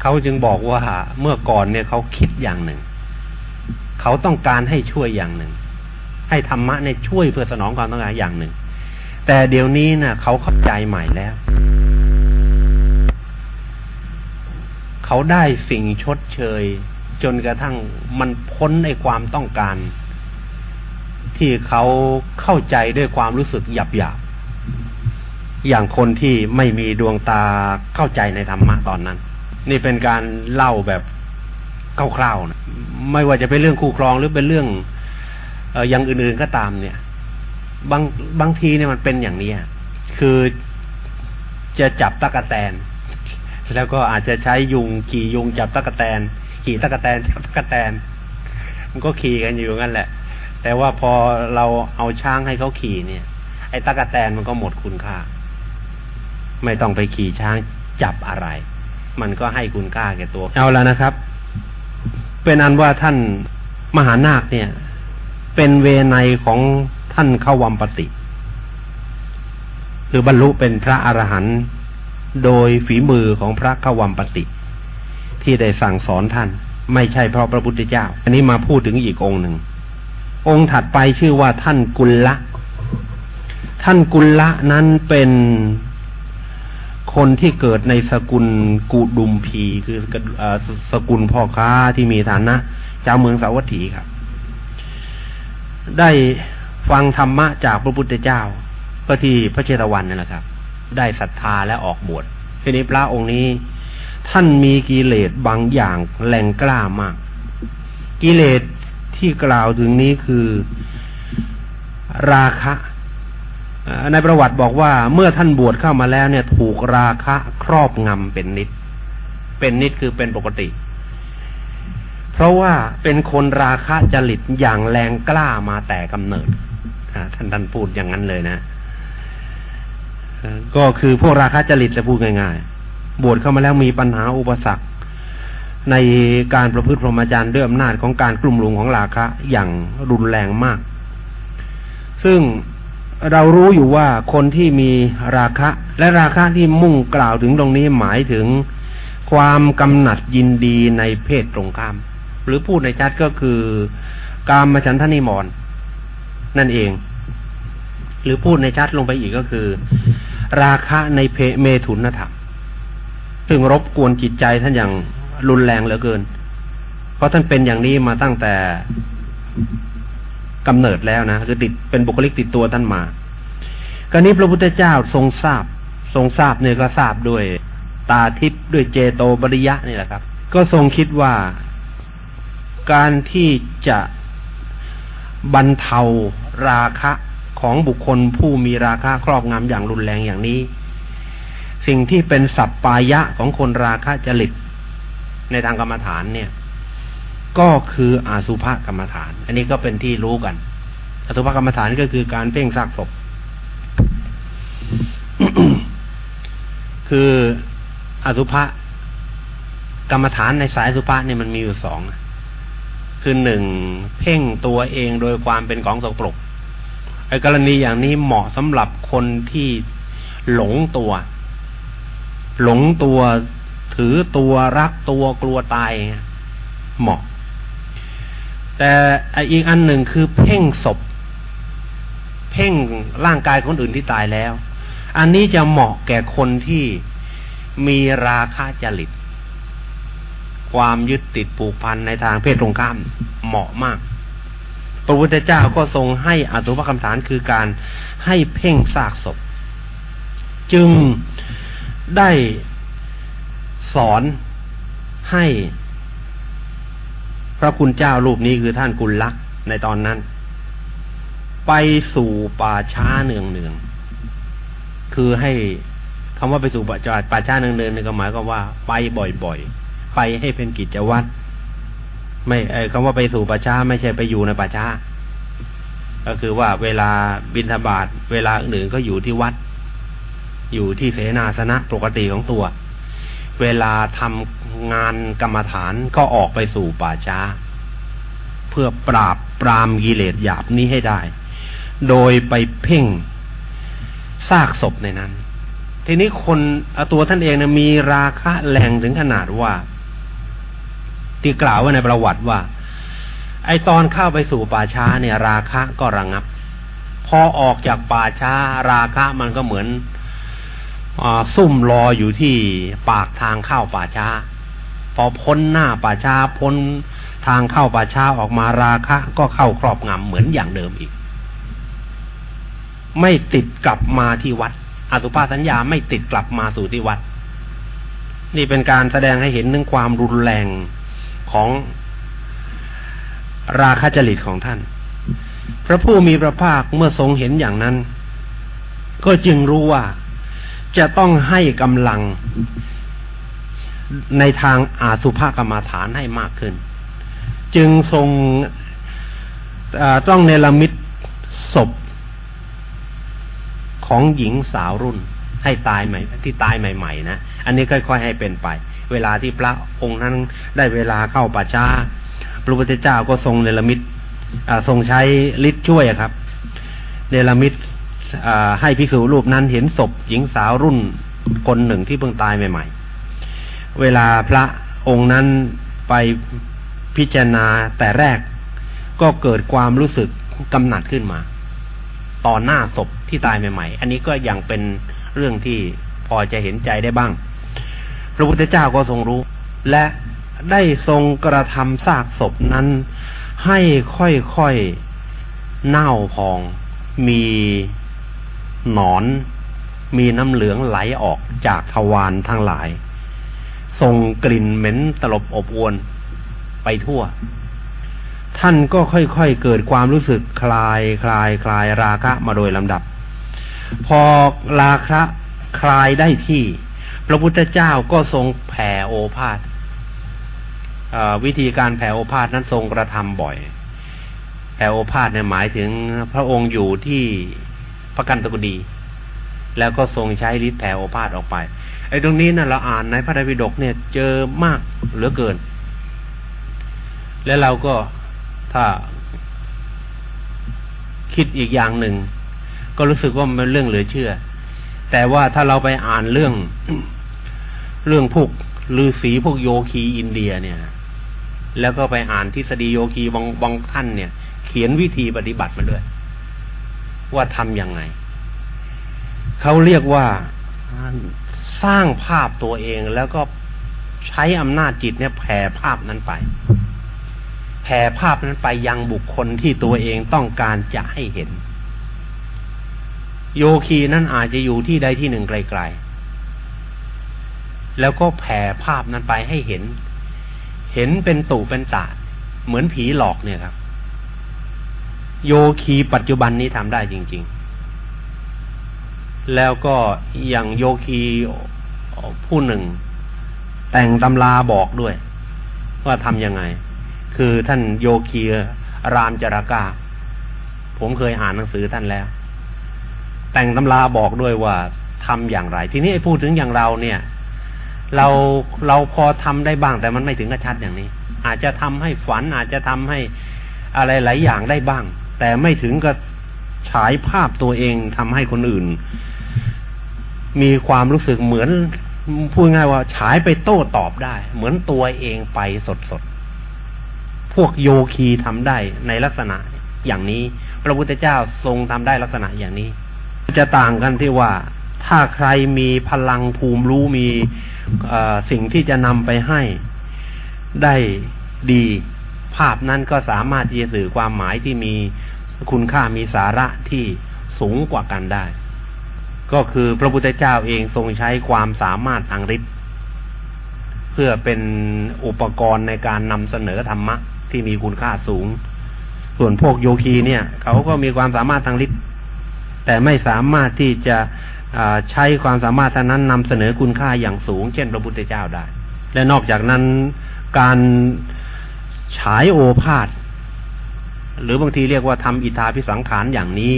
เขาจึงบอกว่าเมื่อก่อนเนี่ยเขาคิดอย่างหนึ่ง เขาต้องการให้ช่วยอย่างหนึ่ง ให้ธรรมะเนี่ยช่วยเพื่อสนองความต้องการอย่างหนึ่ง แต่เดี๋ยวนี้นะ่ะ เขาเข้าใจใหม่แล้ว เขาได้สิ่งชดเชย จนกระทั่งมันพ้นในความต้องการ ที่เขาเข้าใจด้วยความรู้สึกหยาบหยาบอย่างคนที่ไม่มีดวงตาเข้าใจในธรรมะตอนนั้น นี่เป็นการเล่าแบบคร่าวๆนะไม่ว่าจะเป็นเรื่องคู่ครองหรือเป็นเรื่องอย่างอื่นๆก็ตามเนี่ย บางบางทีเนี่ยมันเป็นอย่างนี้คือจะจับตะกะแตน แล้วก็อาจจะใช้ยุงขี่ยุงจับตะกะแตน ขี่ตะกะแตนจับตะกะแตน มันก็ขี่กันอยู่งั้นแหละ แต่ว่าพอเราเอาช้างให้เขาขี่เนี่ย ไอ้ตะกะแตนมันก็หมดคุณค่า ไม่ต้องไปขี่ช้างจับอะไร มันก็ให้คุณค่าแก่ตัว เอาแล้วนะครับ เป็นอันว่าท่านมหานาคเนี่ย เป็นเวไนของท่านเข้าวัมปติ คือบรรลุเป็นพระอรหันต์ โดยฝีมือของพระกวัมปติ ที่ได้สั่งสอนท่าน ไม่ใช่เพราะพระพุทธเจ้า อันนี้มาพูดถึงอีกองค์หนึ่ง องค์ถัดไปชื่อว่าท่านกุลละ ท่านกุลละนั้นเป็นคนที่เกิดในสกุลกุดุมพี คือสกุลพ่อค้าที่มีฐานะเจ้าเมืองสาวัตถีครับ ได้ฟังธรรมะจากพระพุทธเจ้า ก็ที่พระเชตวันนั่นแหละครับ ได้ศรัทธาและออกบวชทีนี้พระองค์นี้ ท่านมีกิเลสบางอย่างแรงกล้ามาก กิเลสที่กล่าวถึงนี้คือ ราคะในประวัติบอกว่าเมื่อท่านบวชเข้ามาแล้วเนี่ย ถูกราคะครอบงำเป็นนิด เป็นนิดคือเป็นปกติ เพราะว่าเป็นคนราคะจริตอย่างแรงกล้ามาแต่กำเนิดท่านท่านพูดอย่างนั้นเลยนะ ก็คือพวกราคะจริตจะพูดง่ายๆ บวชเข้ามาแล้วมีปัญหาอุปสรรค ในการประพฤติพรหมจรรย์ด้วยอำนาจของการกลุ่มลุงของราคะอย่างรุนแรงมาก ซึ่งเรารู้อยู่ว่าคนที่มีราคะ และราคะที่มุ่งกล่าวถึงตรงนี้หมายถึงความกำหนัดยินดีในเพศตรงข้าม หรือพูดในชัดก็คือ กามฉันทนิมนนั่นเอง หรือพูดในชัดลงไปอีกก็คือ ราคะในเพเมถุนธรรมซึ่งรบกวนจิตใจท่านอย่างรุนแรงเหลือเกิน เพราะท่านเป็นอย่างนี้มาตั้งแต่กำเนิดแล้วนะคือติดเป็นบุคลิกติดตัวท่านมากรณีพระพุทธเจ้าทรงทราบ ทรงทราบเนี่ยก็ทราบด้วย ตาทิพย์ด้วยเจโตบริยะนี่แหละครับ ก็ทรงคิดว่าการที่จะบรรเทาราคะ ของบุคคลผู้มีราคะครอบงำอย่างรุนแรงอย่างนี้ สิ่งที่เป็นสัพปายะของคนราคะจริตในทางกรรมฐานเนี่ย ก็คืออาสุภกรรมฐาน อันนี้ก็เป็นที่รู้กันอาสุภกรรมฐานก็คือการเพ่งซากศพ คืออสุภกรรมฐานในสายสุภะเนี่ยมันมีอยู่สอง คือหนึ่งเพ่งตัวเองโดยความเป็นของสกปรก กรณีอย่างนี้เหมาะสำหรับคนที่หลงตัว หลงตัวถือตัวรักตัวกลัวตายเหมาะ แต่อีกอันหนึ่งคือเพ่งศพ เพ่งร่างกายคนอื่นที่ตายแล้ว อันนี้จะเหมาะแก่คนที่มีราคะจริต ความยึดติดผูกพันในทางเพศตรงข้ามเหมาะมาก ระพุทธเจ้าก็ทรงให้อสุภกรรมฐานคือการให้เพ่งซากศพ จึงได้สอนให้พระคุณเจ้ารูปนี้คือท่านกุลลักษ์ในตอนนั้น ไปสู่ป่าช้าเนืองเนืองคือให้คำว่าไปสู่ป่าช้าป่าช้าเนืองเนืองนี่ก็หมายก็ว่า ไปบ่อยๆ ไปให้เป็นกิจวัตร ไม่ไอ้คำว่าไปสู่ป่าช้า ไม่ใช่ไปอยู่ในป่าช้า ก็คือว่าเวลาบินธบาตเวลาอื่นก็อยู่ที่วัด อยู่ที่เสนาสนะปกติของตัว เวลาทำงานกรรมฐานก็ออกไปสู่ป่าช้า เพื่อปราบปรามกิเลสหยาบนี้ให้ได้ โดยไปเพ่งซากศพในนั้น ทีนี้คนตัวท่านเองนะมีราคะแรงถึงขนาดว่า ที่กล่าวไว้ในประวัติว่า ไอตอนเข้าไปสู่ป่าช้าเนี่ย ราคะก็ระงับ พอออกจากป่าช้า ราคะมันก็เหมือนอซุ่มรออยู่ที่ปากทางเข้าป่าช้า พอพ้นหน้าป่าช้าพ้นทางเข้าป่าช้าออกมาราคะ ก็เข้าครอบงำเหมือนอย่างเดิมอีก ไม่ติดกลับมาที่วัดอสุภาสัญญาไม่ติดกลับมาสู่ที่วัด นี่เป็นการแสดงให้เห็นถึงความรุนแรง ของราคะจริตของท่าน พระผู้มีพระภาคเมื่อทรงเห็นอย่างนั้น ก็จึงรู้ว่าจะต้องให้กำลังในทางอาสุภกรรมฐานให้มากขึ้น จึงทรงต้องเนรมิตศพของหญิงสาวรุ่น ให้ตายใหม่ที่ตายใหม่ ๆ นะ อันนี้ค่อย ๆ ให้เป็นไป เวลาที่พระองค์นั้นได้เวลาเข้าป่าช้า พระพุทธเจ้าก็ทรงเนรมิตทรงใช้ฤทธิ์ช่วยครับเนรมิตให้พิสูรูปนั้นเห็นศพหญิงสาวรุ่นคนหนึ่งที่เพิ่งตายใหม่ ๆ เวลาพระองค์นั้นไปพิจารณาแต่แรกก็เกิดความรู้สึกกำหนัดขึ้นมา ต่อหน้าศพที่ตายใหม่ ๆ อันนี้ก็ยังเป็นเรื่องที่พอจะเห็นใจได้บ้าง ระพุทธเจ้าก็ทรงรู้ และได้ทรงกระทำซากศพนั้น ให้ค่อยๆเน่าพอง มีหนอน มีน้ำเหลืองไหลออกจากทวารทั้งหลายส่งกลิ่นเหม็นตลบอบอวนไปทั่ว ท่านก็ค่อยๆเกิดความรู้สึกคลายคลายคลายราคะมาโดยลำดับ พอราคะคลายได้ที่ พระพุทธเจ้าก็ทรงแผ่โอภาษวิธีการแผ่โอภาษนั้นทรงกระทำบ่อย แผ่โอภาษเนี่ยหมายถึงพระองค์อยู่ที่พระกันตกุดี แล้วก็ทรงใช้ฤทธิ์แผ่โอภาษออกไป ไอ้ตรงนี้นะ่ะเราอ่านในพระไตรปิฎกเนี่ยเจอมากเหลือเกิน แล้วเราก็ถ้าคิดอีกอย่างหนึ่ง ก็รู้สึกว่ามันเรื่องเหลือเชื่อ แต่ว่าถ้าเราไปอ่านเรื่อง เรื่องพวกฤาษีพวกโยคีอินเดียเนี่ย แล้วก็ไปอ่านทฤษฎีโยคีบางบางท่านเนี่ย เขียนวิธีปฏิบัติมาด้วย ว่าทำยังไง เขาเรียกว่าสร้างภาพตัวเองแล้วก็ใช้อำนาจจิตเนี่ยแผ่ภาพนั้นไป แผ่ภาพนั้นไปยังบุคคลที่ตัวเองต้องการจะให้เห็น โยคีนั้นอาจจะอยู่ที่ใดที่หนึ่งไกลๆ แล้วก็แผ่ภาพนั้นไปให้เห็น เห็นเป็นตู่เป็นตาเหมือนผีหลอกเนี่ยครับ โยคีปัจจุบันนี้ทำได้จริง ๆ แล้วก็อย่างโยคีผู้หนึ่ง แต่งตำราบอกด้วย ว่าทำยังไง คือท่านโยคีรามจรากา ผมเคยอ่านหนังสือท่านแล้ว แต่งตำราบอกด้วยว่าทำอย่างไร ทีนี้ไอ้พูดถึงอย่างเราเนี่ย เราเราพอทำได้บ้าง แต่มันไม่ถึงกระชัดอย่างนี้ อาจจะทำให้ฝันอาจจะทำให้อะไรหลายอย่างได้บ้าง แต่ไม่ถึงกับฉายภาพตัวเองทำให้คนอื่น มีความรู้สึกเหมือนพูดง่ายว่าฉายไปโต้ตอบได้ เหมือนตัวเองไปสดสดพวกโยคีทำได้ในลักษณะอย่างนี้ พระพุทธเจ้าทรงทำได้ลักษณะอย่างนี้ จะต่างกันที่ว่าถ้าใครมีพลังภูมิรู้มี สิ่งที่จะนำไปให้ได้ดี ภาพนั้นก็สามารถที่จะสื่อความหมายที่มีคุณค่ามีสาระที่สูงกว่ากันได้ ก็คือพระพุทธเจ้าเองทรงใช้ความสามารถทางฤทธิ์เพื่อเป็นอุปกรณ์ในการนำเสนอธรรมะที่มีคุณค่าสูง ส่วนพวกโยคีเนี่ย เขาก็มีความสามารถทางฤทธิ์แต่ไม่สามารถที่จะ ใช้ความสามารถท่านั้นนำเสนอคุณค่าอย่างสูง เช่นพระพุทธเจ้าได้ และนอกจากนั้นการฉายโอภาษหรือบางทีเรียกว่าทำอิทาพิสังขารอย่างนี้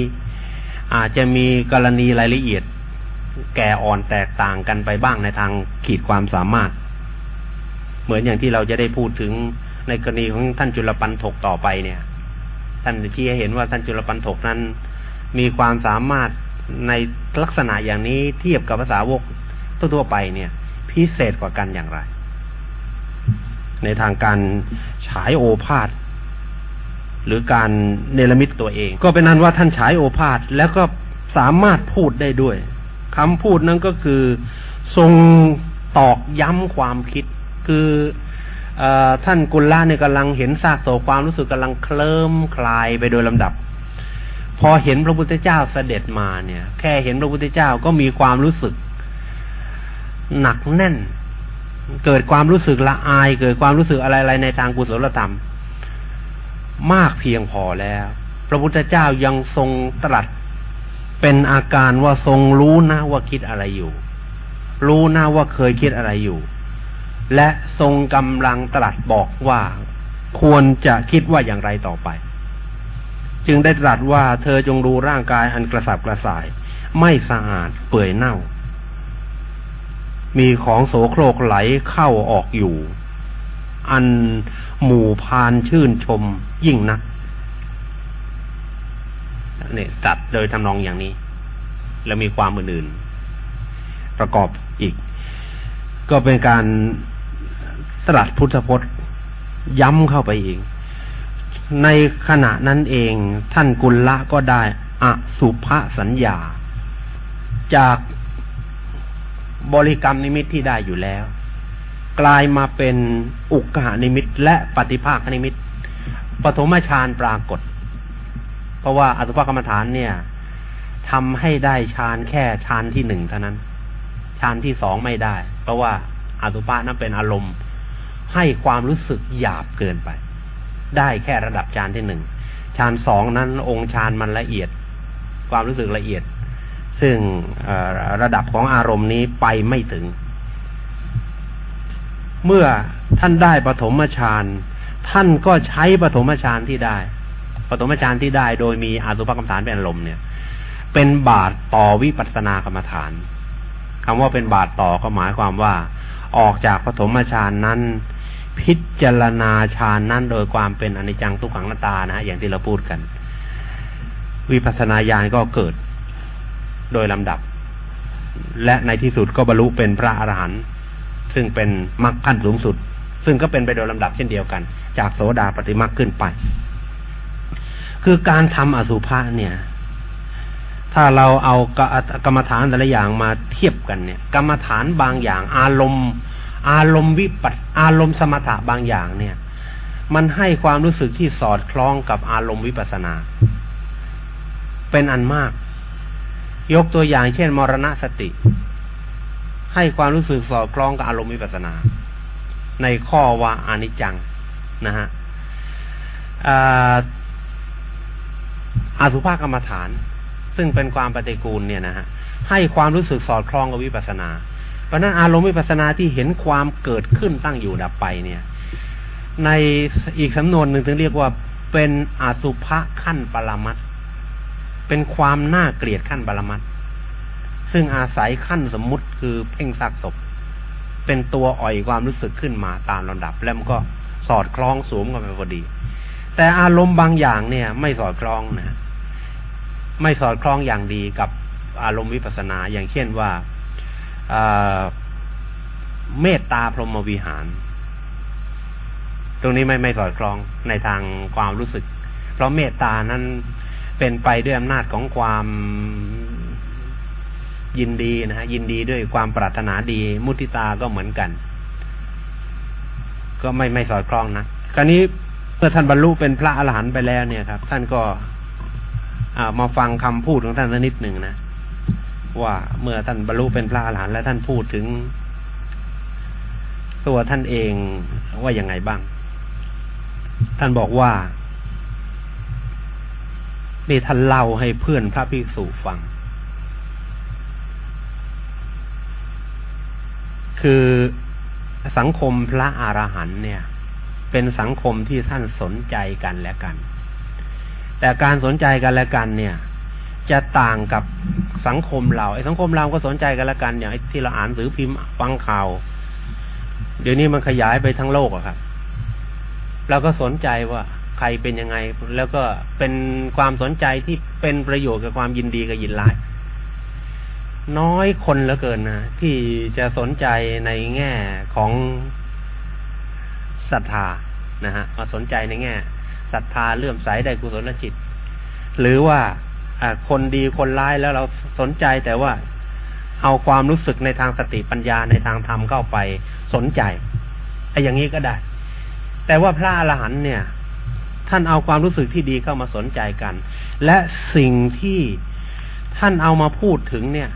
อาจจะมีกรณีรายละเอียด แก่อ่อนแตกต่างกันไปบ้างในทางขีดความสามารถ เหมือนอย่างที่เราจะได้พูดถึงในกรณีของท่านจุลปันถกต่อไปเนี่ย ท่านชี้ให้เห็นว่าท่านจุลปันถกนั้น มีความสามารถ ในลักษณะอย่างนี้เทียบกับภาษาวกทั่วไปเนี่ย พิเศษกว่ากันอย่างไร ในทางการฉายโอภาษหรือการเนรมิตตัวเอง ก็เป็นนั้นว่าท่านฉายโอภาษแล้วก็สามารถพูดได้ด้วยคำพูดนั้นก็คือทรงตอกย้ำความคิด คืออท่านกุลล่าเนี่ยกำลังเห็นซากโศกความรู้สึกกำลังเคลิ้มคลายไปโดยลำดับ พอเห็นพระพุทธเจ้าเสด็จมาเนี่ย แค่เห็นพระพุทธเจ้าก็มีความรู้สึก หนักแน่น เกิดความรู้สึกละอาย เกิดความรู้สึกอะไรๆในทางกุศลธรรม มากเพียงพอแล้ว พระพุทธเจ้ายังทรงตรัสเป็นอาการว่าทรงรู้นะว่าคิดอะไรอยู่ รู้นะว่าเคยคิดอะไรอยู่ และทรงกำลังตรัสบอกว่าควรจะคิดว่าอย่างไรต่อไป จึงได้ตรัสว่าเธอจงดูร่างกายอันกระสับกระส่าย ไม่สะอาดเปื่อยเน่า มีของโสโครกไหลเข้าออกอยู่ อันหมู่พานชื่นชมยิ่งนักเนี่ยตัดโดยทำนองอย่างนี้ แล้วมีความอื่นๆประกอบอีก ก็เป็นการตรัสพุทธพจน์ย้ำเข้าไปอีก ในขณะนั้นเอง ท่านกุลละก็ได้อสุภสัญญา จากบริกรรมนิมิตที่ได้อยู่แล้ว กลายมาเป็นอุกหานิมิตและปฏิภาคนิมิตปฐมฌานปรากฏ เพราะว่าอสุภกรรมฐานเนี่ยทำให้ได้ฌานแค่ฌานที่หนึ่งเท่านั้นฌานที่สองไม่ได้ เพราะว่าอสุภะนั้นเป็นอารมณ์ ให้ความรู้สึกหยาบเกินไป ได้แค่ระดับฌานที่หนึ่งฌานสองนั้นองค์ฌานมันละเอียด ความรู้สึกละเอียด ซึ่งระดับของอารมณ์นี้ไปไม่ถึง เมื่อท่านได้ปฐมฌานท่านก็ใช้ปฐมฌานที่ได้ปฐมฌานที่ได้โดยมีอาสุภกรรมฐานเป็นอารมณ์เนี่ย เป็นบาทต่อวิปัสสนากรรมฐานคำว่าเป็นบาทต่อก็หมายความว่า ออกจากปฐมฌานนั้น พิจารณาฌานนั้นโดยความเป็นอนิจจังทุกขังนาตานะอย่างที่เราพูดกัน วิปัสสนาญาณก็เกิดโดยลำดับ และในที่สุดก็บรรลุเป็นพระอรหันต์ซึ่งเป็นมรรคขั้นสูงสุด ซึ่งก็เป็นไปโดยลำดับเช่นเดียวกัน จากโสดาปฏิมรรคขึ้นไป คือการทำอสุภะเนี่ย ถ้าเราเอากรรมฐานแต่ละอย่างมาเทียบกันเนี่ย กรรมฐานบางอย่างอารมณ์ อารมณ์วิปัสอารมณ์สมถะบางอย่างเนี่ย มันให้ความรู้สึกที่สอดคล้องกับอารมณ์วิปัสนา เป็นอันมาก ยกตัวอย่างเช่น มรณะสติ ให้ความรู้สึกสอดคล้องกับอารมณ์วิปัสนา ในข้อว่าอนิจจังนะฮะอสุภากรรมฐาน ซึ่งเป็นความปฏิกูลเนี่ยนะฮะให้ความรู้สึกสอดคล้องกับวิปัสนา ราะนั้นอารมณ์วิปัสนาที่เห็นความเกิดขึ้นตั้งอยู่ดับไปเนี่ย ในอีกสำนวนหนึ่งถึงเรียกว่าเป็นอสุภะขั้นปรมัตเป็นความน่าเกลียดขั้นปรมัตซึ่งอาศัยขั้นสมมุติคือเพ่งซักศพ เป็นตัวอ่อยความรู้สึกขึ้นมาตามลำดับ แล้วมันก็สอดคล้องสวมกันไปพอดี แต่อารมณ์บางอย่างเนี่ย ไม่สอดคล้องนะ ไม่สอดคล้องอย่างดีกับอารมณ์วิปัสนาอย่างเช่นว่า เมตตาพรหมวิหาร ตรงนี้ไม่ไม่สอดคล้องในทางความรู้สึก เพราะเมตตานั้นเป็นไปด้วยอำนาจของความยินดีนะฮะยินดีด้วยความปรารถนาดี มุติตาก็เหมือนกัน ก็ไม่ไม่สอดคล้องนะคราวนี้เมื่อท่านบรรลุเป็นพระอรหันต์ไปแล้วเนี่ยครับ ท่านก็มาฟังคำพูดของท่านสักนิดหนึ่งนะ ว่าเมื่อท่านบรรลุเป็นพระอรหันต์แล้วท่านพูดถึง ตัวท่านเองว่ายังไงบ้าง ท่านบอกว่านี่ท่านเล่าให้เพื่อนพระภิกษุฟัง คือสังคมพระอรหันต์เนี่ย เป็นสังคมที่ท่านสนใจกันและกัน แต่การสนใจกันและกันเนี่ย จะต่างกับสังคมเราไอ้สังคมเราก็สนใจกันละกันอย่างที่เราอ่านสือพิมพ์ฟังข่าว เดี๋ยวนี้มันขยายไปทั้งโลกอะครับเราก็สนใจว่าใครเป็นยังไง แล้วก็เป็นความสนใจที่เป็นประโยชน์กับความยินดีกับยินร้าย น้อยคนเหลือเกินนะที่จะสนใจในแง่ของศรัทธานะฮะมาสนใจในแง่ศรัทธาเลื่อมใสได้กุศลจิต หรือว่า คนดีคนร้ายแล้วเราสนใจแต่ว่าเอาความรู้สึกในทางสติปัญญาในทางธรรมเข้าไปสนใจไอ้อย่างนี้ก็ได้ แต่ว่าพระอรหันต์เนี่ย ท่านเอาความรู้สึกที่ดีเข้ามาสนใจกัน และสิ่งที่ท่านเอามาพูดถึงเนี่ย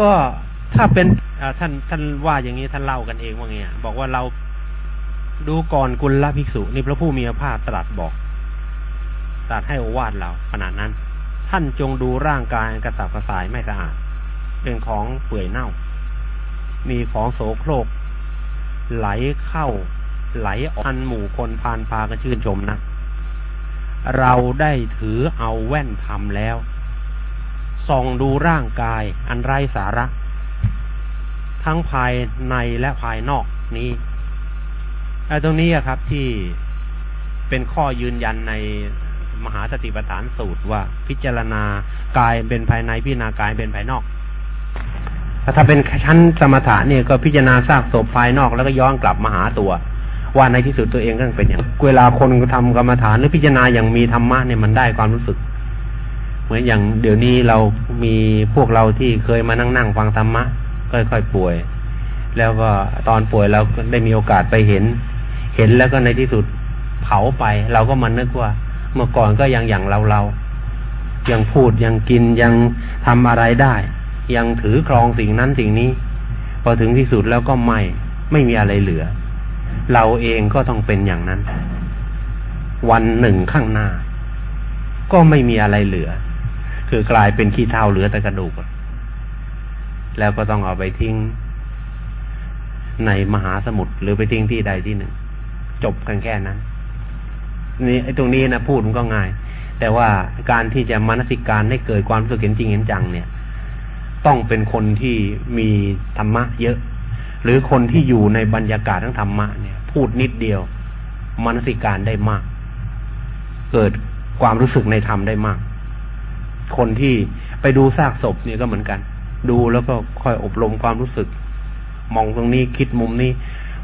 ก็ถ้าเป็นท่านท่านว่าอย่างนี้ท่านเล่ากันเองว่าไงบอกว่าเราดูก่อนกุลละภิกษุนี่พระผู้มีพระภาคตรัสบอกตรัสให้อวาดเราขนาดนั้น ท่านจงดูร่างกายกระสับกระส่ายไม่สะอาดเป็นของเปื่อยเน่า มีของโสโครก ไหลเข้า ไหลออกอันหมู่คนพานพากันชื่นชมนะเราได้ถือเอาแว่นทำแล้วส่องดูร่างกายอันไร้สาระ ทั้งภายในและภายนอกนี้ตรงนี้ครับที่เป็นข้อยืนยันใน มหาสติปัฏฐานสูตรว่า พิจารณากายเป็นภายในพิจารณากายเป็นภายนอกถ้าเป็นชั้นสมถะเนี่ยก็พิจารณาซากศพภายนอกแล้วก็ย้อนกลับมาหาตัว ว่าในที่สุดตัวเองก็เป็นอย่างเวลาคนทำกรรมฐานหรือพิจารณาอย่างมีธรรมะเนี่ยมันได้ความรู้สึก เหมือนอย่างเดี๋ยวนี้เรามีพวกเราที่เคยมานั่งนั่งฟังธรรมะค่อยๆป่วย แล้วก็ตอนป่วยเราได้มีโอกาสไปเห็น เห็นแล้วก็ในที่สุดเผาไป เราก็มานึกว่า เมื่อก่อนก็ยังอย่างเราเรายังพูดยังกินยังทำอะไรได้ ยังถือครองสิ่งนั้นสิ่งนี้ พอถึงที่สุดแล้วก็ไม่ไม่มีอะไรเหลือ เราเองก็ต้องเป็นอย่างนั้น วันหนึ่งข้างหน้า ก็ไม่มีอะไรเหลือ คือกลายเป็นขี้เท่าเหลือแต่กระดูก แล้วก็ต้องเอาไปทิ้ง ในมหาสมุทรหรือไปทิ้งที่ใดที่หนึ่ง จบกันแค่นั้น นี่ไอ้ตรงนี้นะพูดมันก็ง่าย แต่ว่าการที่จะมานสิการให้เกิดความรู้สึกเห็นจริงเห็นจังเนี่ย ต้องเป็นคนที่มีธรรมะเยอะ หรือคนที่อยู่ในบรรยากาศทั้งธรรมะเนี่ย พูดนิดเดียวมานสิการได้มาก เกิดความรู้สึกในธรรมได้มาก คนที่ไปดูซากศพเนี่ยก็เหมือนกัน ดูแล้วก็ค่อยอบรมความรู้สึก มองตรงนี้คิดมุมนี้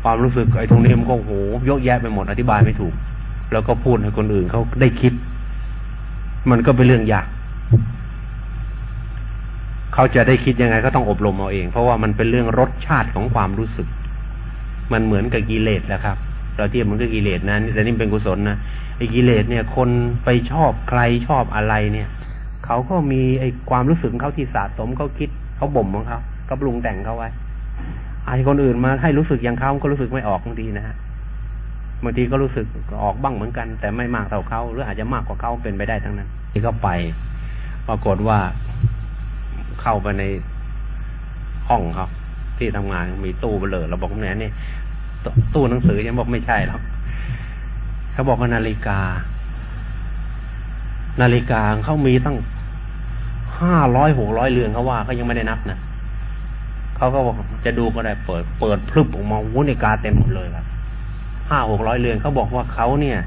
ความรู้สึกไอ้ตรงนี้มันก็โหยกแยะไปหมดอธิบายไม่ถูก แล้วก็พูดให้คนอื่นเขาได้คิด มันก็เป็นเรื่องยากเขาจะได้คิดยังไงก็ต้องอบรมเอาเอง เพราะว่ามันเป็นเรื่องรสชาติของความรู้สึก มันเหมือนกับกิเลสแหละครับ เราเทียบมันก็กิเลสนะแต่นี่เป็นกุศลนะไอ้กิเลสเนี่ย คนไปชอบใครชอบอะไรเนี่ยเขาก็มีไอ้ความรู้สึกเขาที่สะสมเขาคิดเขาบ่มของเขาเขาปรุงแต่งเขาไว้ไอ้คนอื่นมาให้รู้สึกอย่างเขาก็รู้สึกไม่ออกบางทีนะฮะ บางทีก็รู้สึกออกบ้างเหมือนกัน แต่ไม่มากเท่าเขาหรืออาจจะมากกว่าเขาเป็นไปได้ทั้งนั้น ที่ก็ไป ปรากฏว่าเข้าไปในห้องเขาที่ทำงานมีตู้เบลอเราบอกแหนนี่ตู้หนังสือยังบอกไม่ใช่หรอกเขาบอกว่านาฬิกา นาฬิกาเขามีตั้งห้าร้อยหกร้อยเรือนเขาว่าเขายังไม่ได้นับนะเขาก็บอกจะดูก็ได้เปิด เปิดพลึบออกมาวุ้นาฬิกาเต็มหมดเลยครับ ห้าหกร้อยเรือนเขาบอกว่าเขาเนี่ย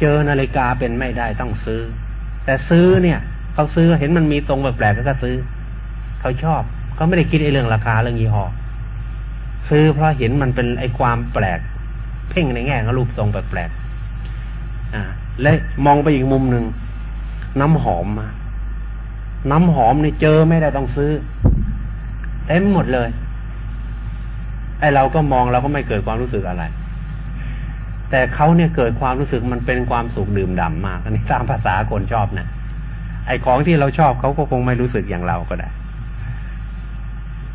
เจอนาฬิกาเป็นไม่ได้ต้องซื้อ แต่ซื้อเนี่ยเขาซื้อเห็นมันมีตรงแปลกๆก็ซื้อเขาชอบเขาไม่ได้คิดไอ้เรื่องราคาเรื่องยี่ห้อซื้อเพราะเห็นมันเป็นไอ้ความแปลก เพ่งในแง่ของรูปทรงแปลกๆอ่า และมองไปอีกมุมหนึ่งน้ำหอมมาน้ำหอมนี่เจอไม่ได้ต้องซื้อเต็มหมดเลยไอ้เราก็มองเราก็ไม่เกิดความรู้สึกอะไร แต่เขาเนี่ยเกิดความรู้สึกมันเป็นความสุขดื่มด่ำมากอันนี้ตามภาษาคนชอบนะไอ้ของที่เราชอบเขาก็คงไม่รู้สึกอย่างเราก็ได้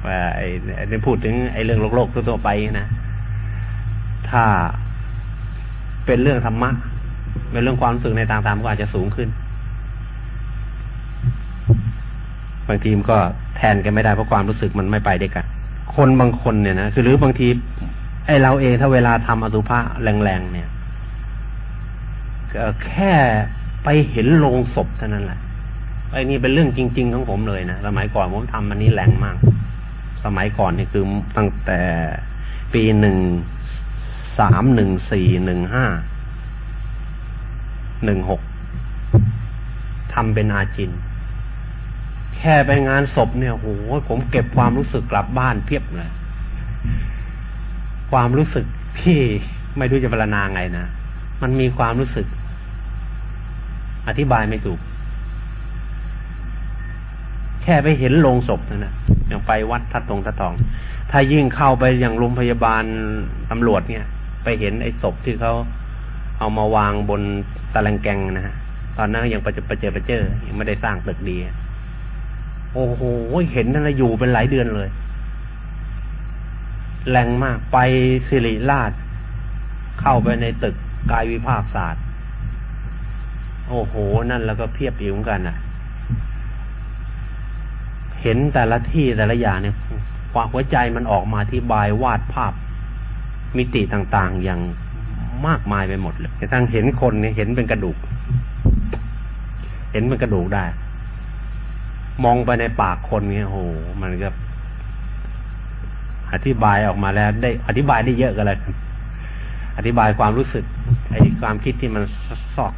ว่าไอ้ไอ้พูดถึงไอ้เรื่องโลกโลกทั่วไปนะถ้าเป็นเรื่องธรรมะเป็นเรื่องความรู้สึกในทางธรรมก็อาจจะสูงขึ้น บางทีมันก็แทนกันไม่ได้เพราะความรู้สึกมันไม่ไปด้วยกัน คนบางคนเนี่ยนะคือหรือบางที ไอเราเองถ้าเวลาทำอสุภะแรงๆเนี่ยแค่ไปเห็นโลงศพเท่านั้นแหละไอ้นี่เป็นเรื่องจริง ๆ ของผมเลยนะสมัยก่อนผมทำมันนี้แรงมาก สมัยก่อนนี่คือตั้งแต่ปีหนึ่งสามหนึ่งสี่หนึ่งห้าหนึ่งหกทำเป็นอาจิน แค่ไปงานศพเนี่ยโหผมเก็บความรู้สึกกลับบ้านเพียบเลย ความรู้สึกที่ไม่รู้จะพรรณนาไงนะมันมีความรู้สึก อธิบายไม่ถูก แค่ไปเห็นโลงศพนั่นะอย่างไปวัดทัดตรงทัดทอง ถ้ายิ่งเข้าไปอย่างโรงพยาบาลตำรวจเนี่ย ไปเห็นไอ้ศพที่เขาเอามาวางบนตะแลงแกงนะฮะตอนนั้นยังประเจประเจประเจอยังไม่ได้สร้างตึกดี โอ้โหเห็นนั่นอยู่เป็นหลายเดือนเลย แรงมาก ไปสิริราช เข้าไปในตึกกายวิภาคศาสตร์ โอ้โห นั่นแล้วก็เพียบอยู่กันอะ เห็นแต่ละที่แต่ละอย่างเนี่ยความหัวใจมันออกมาที่บายวาดภาพ มิติต่างๆอย่างมากมายไปหมดเลยทั้งเห็นคนเนี่ยเห็นเป็นกระดูก เห็นเป็นกระดูกได้ มองไปในปากคนเนี่ยโหมันก็ อธิบายออกมาแล้ว ได้อธิบายได้เยอะกันเลยอธิบายความรู้สึกไอ้ความคิดที่มันซอก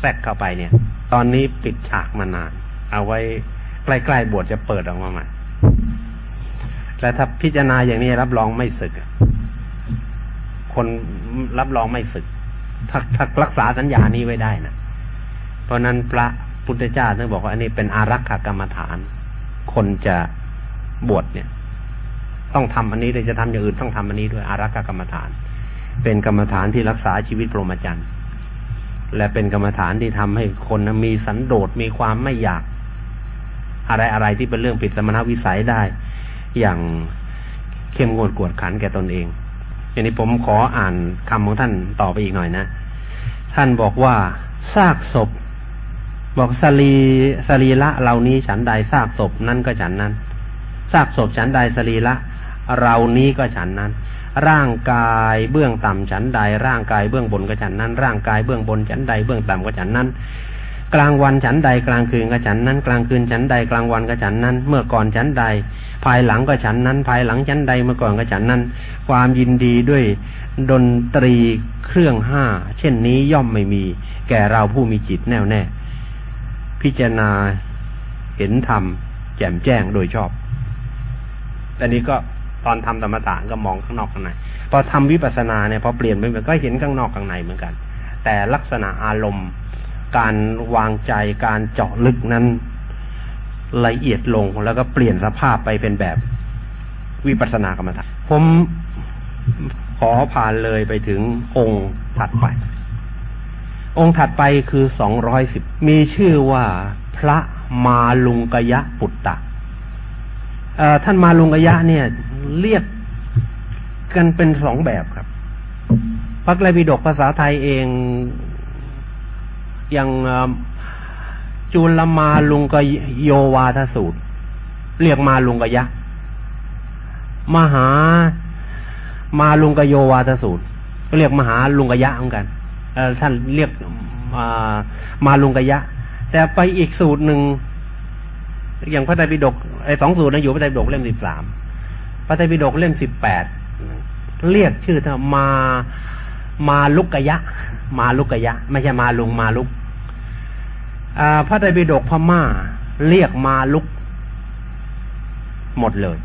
แทรกเข้าไปเนี่ย ตอนนี้ปิดฉากมานาน เอาไว้ใกล้ๆบวชจะเปิดออกมาใหม่แล้วถ้าพิจารณาอย่างนี้รับรองไม่สึก คนรับรองไม่สึกถ้าถ้ารักษาสัญญานี้ไว้ได้นะเพราะนั้นพระพุทธเจ้าท่านบอกว่าอันนี้เป็นอารักขากรรมฐาน คนจะบวชเนี่ย ต้องทำอันนี้แต่จะทำอย่างอื่นต้องทำอันนี้ด้วยอารักขกรรมฐาน เป็นกรรมฐานที่รักษาชีวิตพรหมจรรย์และเป็นกรรมฐานที่ทำให้คนมีสันโดษมีความไม่อยาก อะไรอะไรที่เป็นเรื่องผิดสมณวิสัยได้ อย่างเข้มงวดกวดขันแก่ตนเองอย่างนี้ผมขออ่านคำของท่านต่อไปอีกหน่อยนะ ท่านบอกว่าซากศพ บอกสรีสรีละเหล่านี้ฉันใดซากศพนั่นก็ฉันนั้นซากศพฉันใดสรีละ เรานี้ก็ฉันนั้น ร่างกายเบื้องต่ำฉันใด ร่างกายเบื้องบนก็ฉันนั้น ร่างกายเบื้องบนฉันใด เบื้องต่ำก็ฉันนั้น กลางวันฉันใดกลางคืนก็ฉันนั้น กลางคืนฉันใดกลางวันก็ฉันนั้น เมื่อก่อนฉันใด ภายหลังก็ฉันนั้น ภายหลังฉันใดเมื่อก่อนก็ฉันนั้น ความยินดีด้วยดนตรีเครื่องห้าเช่นนี้ย่อมไม่มี แก่เราผู้มีจิตแน่วแน่ พิจารณาเห็นธรรมแจ่มแจ้งโดยชอบ อันนี้ก็ ตอนทำธรรมตาก็มองข้างนอกข้างในพอทำวิปัสสนาเนี่ยพอเปลี่ยนไปก็เห็นข้างนอกข้างในเหมือนกัน แต่ลักษณะอารมณ์ การวางใจการเจาะลึกนั้นละเอียดลงแล้วก็เปลี่ยนสภาพไปเป็นแบบวิปัสสนากรรมฐานผมขอผ่านเลยไปถึงองค์ถัดไป องค์ถัดไปคือสองร้อยสิบมีชื่อว่าพระมาลุงกยะปุตตะ ท่านมาลุงกยะเนี่ย เรียกกันเป็นสองแบบครับพระไตรปิฎกภาษาไทยเองอย่างจุลมาลุงกโยวาทสูตร เรียกมาลุงกยะ มหามาลุงกโยวาทสูตรเรียกมหาลุงกยะเหมือนกันท่านเรียกมาลุงกยะ แต่ไปอีกสูตรหนึ่ง อย่างพระไตรปิฎกไอ้สองสูตรนั้นอยู่พระไตรปิฎกเล่มสิบสามพระไตรปิฎกเล่มสิบแปดเรียกชื่อเธอมามาลุกกะยะ มาลุกกะยะ ไม่ใช่มาลุงมาลุกพระไตรปิฎกพม่า เรียกมาลุก หมดเลย